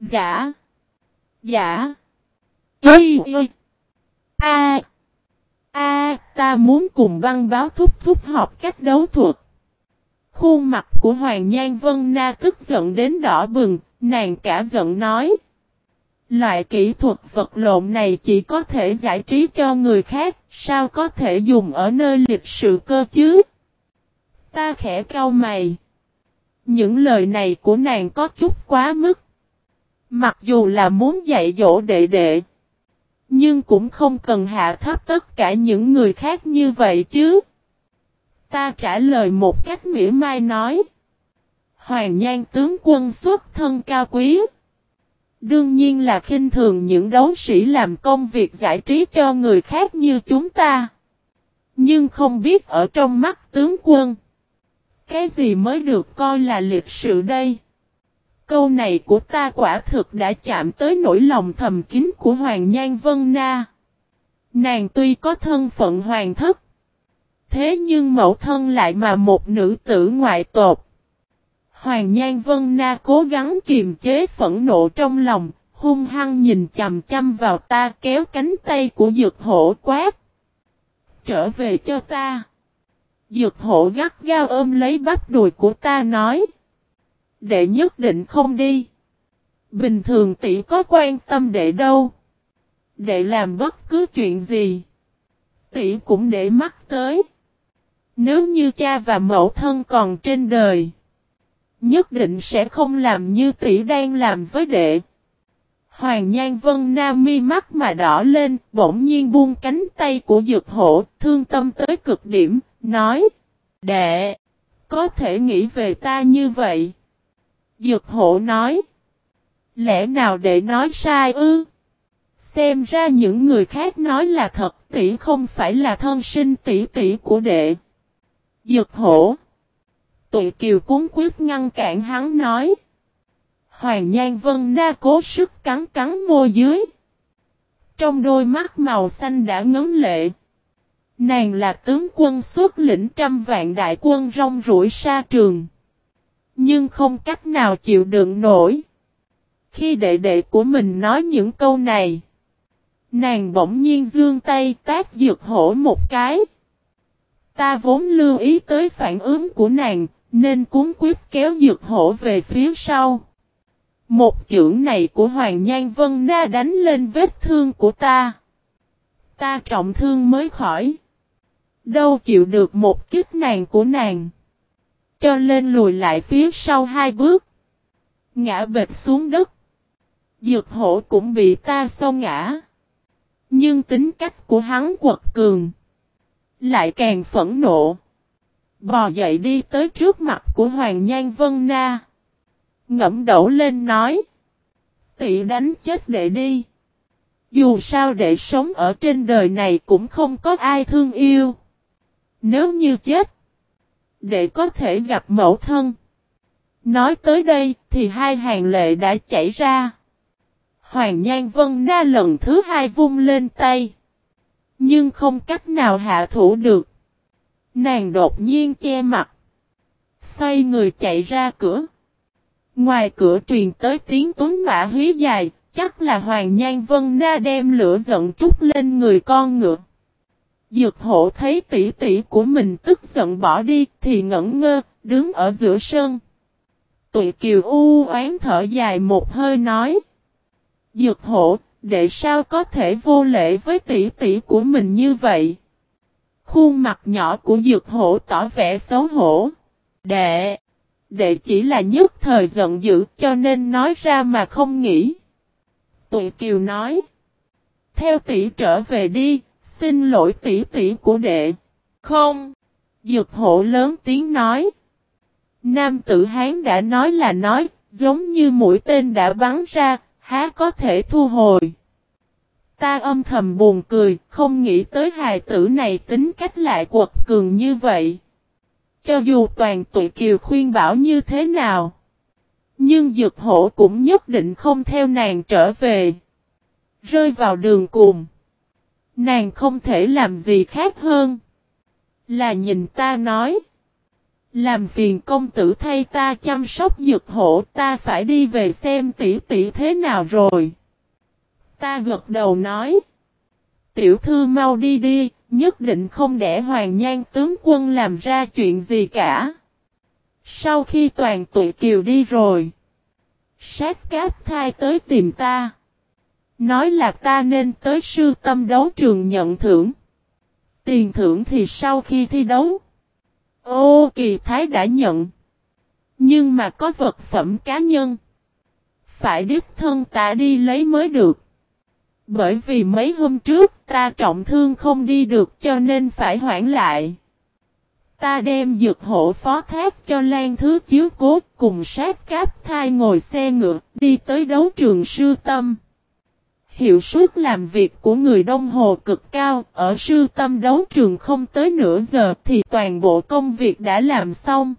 Giả. Giả. Y. Y. A. A, ta muốn cùng băng báo thúc thúc học cách đấu thuật. Khuôn mặt của Hoàng Nhan Vân Na tức giận đến đỏ bừng, nàng cả giận nói. Loại kỹ thuật vật lộn này chỉ có thể giải trí cho người khác, sao có thể dùng ở nơi lịch sự cơ chứ? Ta khẽ cau mày. Những lời này của nàng có chút quá mức. Mặc dù là muốn dạy dỗ đệ đệ. Nhưng cũng không cần hạ thấp tất cả những người khác như vậy chứ. Ta trả lời một cách mỉa mai nói. Hoàng nhan tướng quân xuất thân cao quý. Đương nhiên là khinh thường những đấu sĩ làm công việc giải trí cho người khác như chúng ta. Nhưng không biết ở trong mắt tướng quân. Cái gì mới được coi là lịch sự đây? Câu này của ta quả thực đã chạm tới nỗi lòng thầm kín của Hoàng Nhan Vân Na. Nàng tuy có thân phận hoàng thất. Thế nhưng mẫu thân lại mà một nữ tử ngoại tột. Hoàng Nhan Vân Na cố gắng kiềm chế phẫn nộ trong lòng, hung hăng nhìn chằm chằm vào ta kéo cánh tay của dược hổ quát. Trở về cho ta. Dược hổ gắt gao ôm lấy bắp đùi của ta nói đệ nhất định không đi. Bình thường tỷ có quan tâm đệ đâu. Đệ làm bất cứ chuyện gì. tỷ cũng để mắt tới. Nếu như cha và mẫu thân còn trên đời, nhất định sẽ không làm như tỷ đang làm với đệ. Hoàng Nhan Vân Nam mi mắt mà đỏ lên, bỗng nhiên buông cánh tay của dược hổ, thương tâm tới cực điểm, nói. Đệ, có thể nghĩ về ta như vậy. Dược hổ nói. Lẽ nào đệ nói sai ư? Xem ra những người khác nói là thật tỷ không phải là thân sinh tỷ tỷ của đệ. Dược hổ. Tụi kiều cuốn quyết ngăn cản hắn nói. Hoàng Nhan Vân Na cố sức cắn cắn môi dưới. Trong đôi mắt màu xanh đã ngấn lệ. Nàng là tướng quân xuất lĩnh trăm vạn đại quân rong rủi xa trường. Nhưng không cách nào chịu đựng nổi. Khi đệ đệ của mình nói những câu này. Nàng bỗng nhiên dương tay tác dược hổ một cái. Ta vốn lưu ý tới phản ứng của nàng, nên cuốn quyết kéo dược hổ về phía sau. Một chưởng này của Hoàng Nhan Vân Na đánh lên vết thương của ta. Ta trọng thương mới khỏi. Đâu chịu được một kích nàng của nàng. Cho lên lùi lại phía sau hai bước. Ngã bệt xuống đất. Dược hổ cũng bị ta xông ngã. Nhưng tính cách của hắn quật cường. Lại càng phẫn nộ. Bò dậy đi tới trước mặt của Hoàng Nhan Vân Na. Ngẫm đổ lên nói. Tỷ đánh chết đệ đi. Dù sao đệ sống ở trên đời này cũng không có ai thương yêu. Nếu như chết. Đệ có thể gặp mẫu thân. Nói tới đây thì hai hàng lệ đã chảy ra. Hoàng Nhan Vân Na lần thứ hai vung lên tay. Nhưng không cách nào hạ thủ được. Nàng đột nhiên che mặt. Xoay người chạy ra cửa. Ngoài cửa truyền tới tiếng tuấn mã hí dài, chắc là Hoàng Nhan Vân Na đem lửa giận trút lên người con ngựa. Dược hộ thấy tỷ tỷ của mình tức giận bỏ đi thì ngẩn ngơ, đứng ở giữa sân. Tụi kiều u oán thở dài một hơi nói. Dược hộ, để sao có thể vô lễ với tỷ tỷ của mình như vậy? Khuôn mặt nhỏ của dược hộ tỏ vẻ xấu hổ. Đệ! Đệ chỉ là nhất thời giận dữ cho nên nói ra mà không nghĩ. Tụi kiều nói. Theo tỷ trở về đi, xin lỗi tỷ tỷ của đệ. Không! Dược hộ lớn tiếng nói. Nam tử Hán đã nói là nói, giống như mũi tên đã bắn ra, há có thể thu hồi. Ta âm thầm buồn cười, không nghĩ tới hài tử này tính cách lại quật cường như vậy. Cho dù toàn tụi kiều khuyên bảo như thế nào. Nhưng dược hổ cũng nhất định không theo nàng trở về. Rơi vào đường cùng. Nàng không thể làm gì khác hơn. Là nhìn ta nói. Làm phiền công tử thay ta chăm sóc dược hổ ta phải đi về xem tỷ tỷ thế nào rồi. Ta gật đầu nói. Tiểu thư mau đi đi, nhất định không để hoàng nhan tướng quân làm ra chuyện gì cả. Sau khi toàn tụi kiều đi rồi. Sát cáp thai tới tìm ta. Nói là ta nên tới sư tâm đấu trường nhận thưởng. Tiền thưởng thì sau khi thi đấu. Ô kỳ thái đã nhận. Nhưng mà có vật phẩm cá nhân. Phải đích thân ta đi lấy mới được. Bởi vì mấy hôm trước ta trọng thương không đi được cho nên phải hoãn lại. Ta đem dược hộ phó thác cho Lan Thứ Chiếu Cố cùng sát cáp thai ngồi xe ngựa đi tới đấu trường sư tâm. Hiệu suất làm việc của người Đông Hồ cực cao, ở sư tâm đấu trường không tới nửa giờ thì toàn bộ công việc đã làm xong.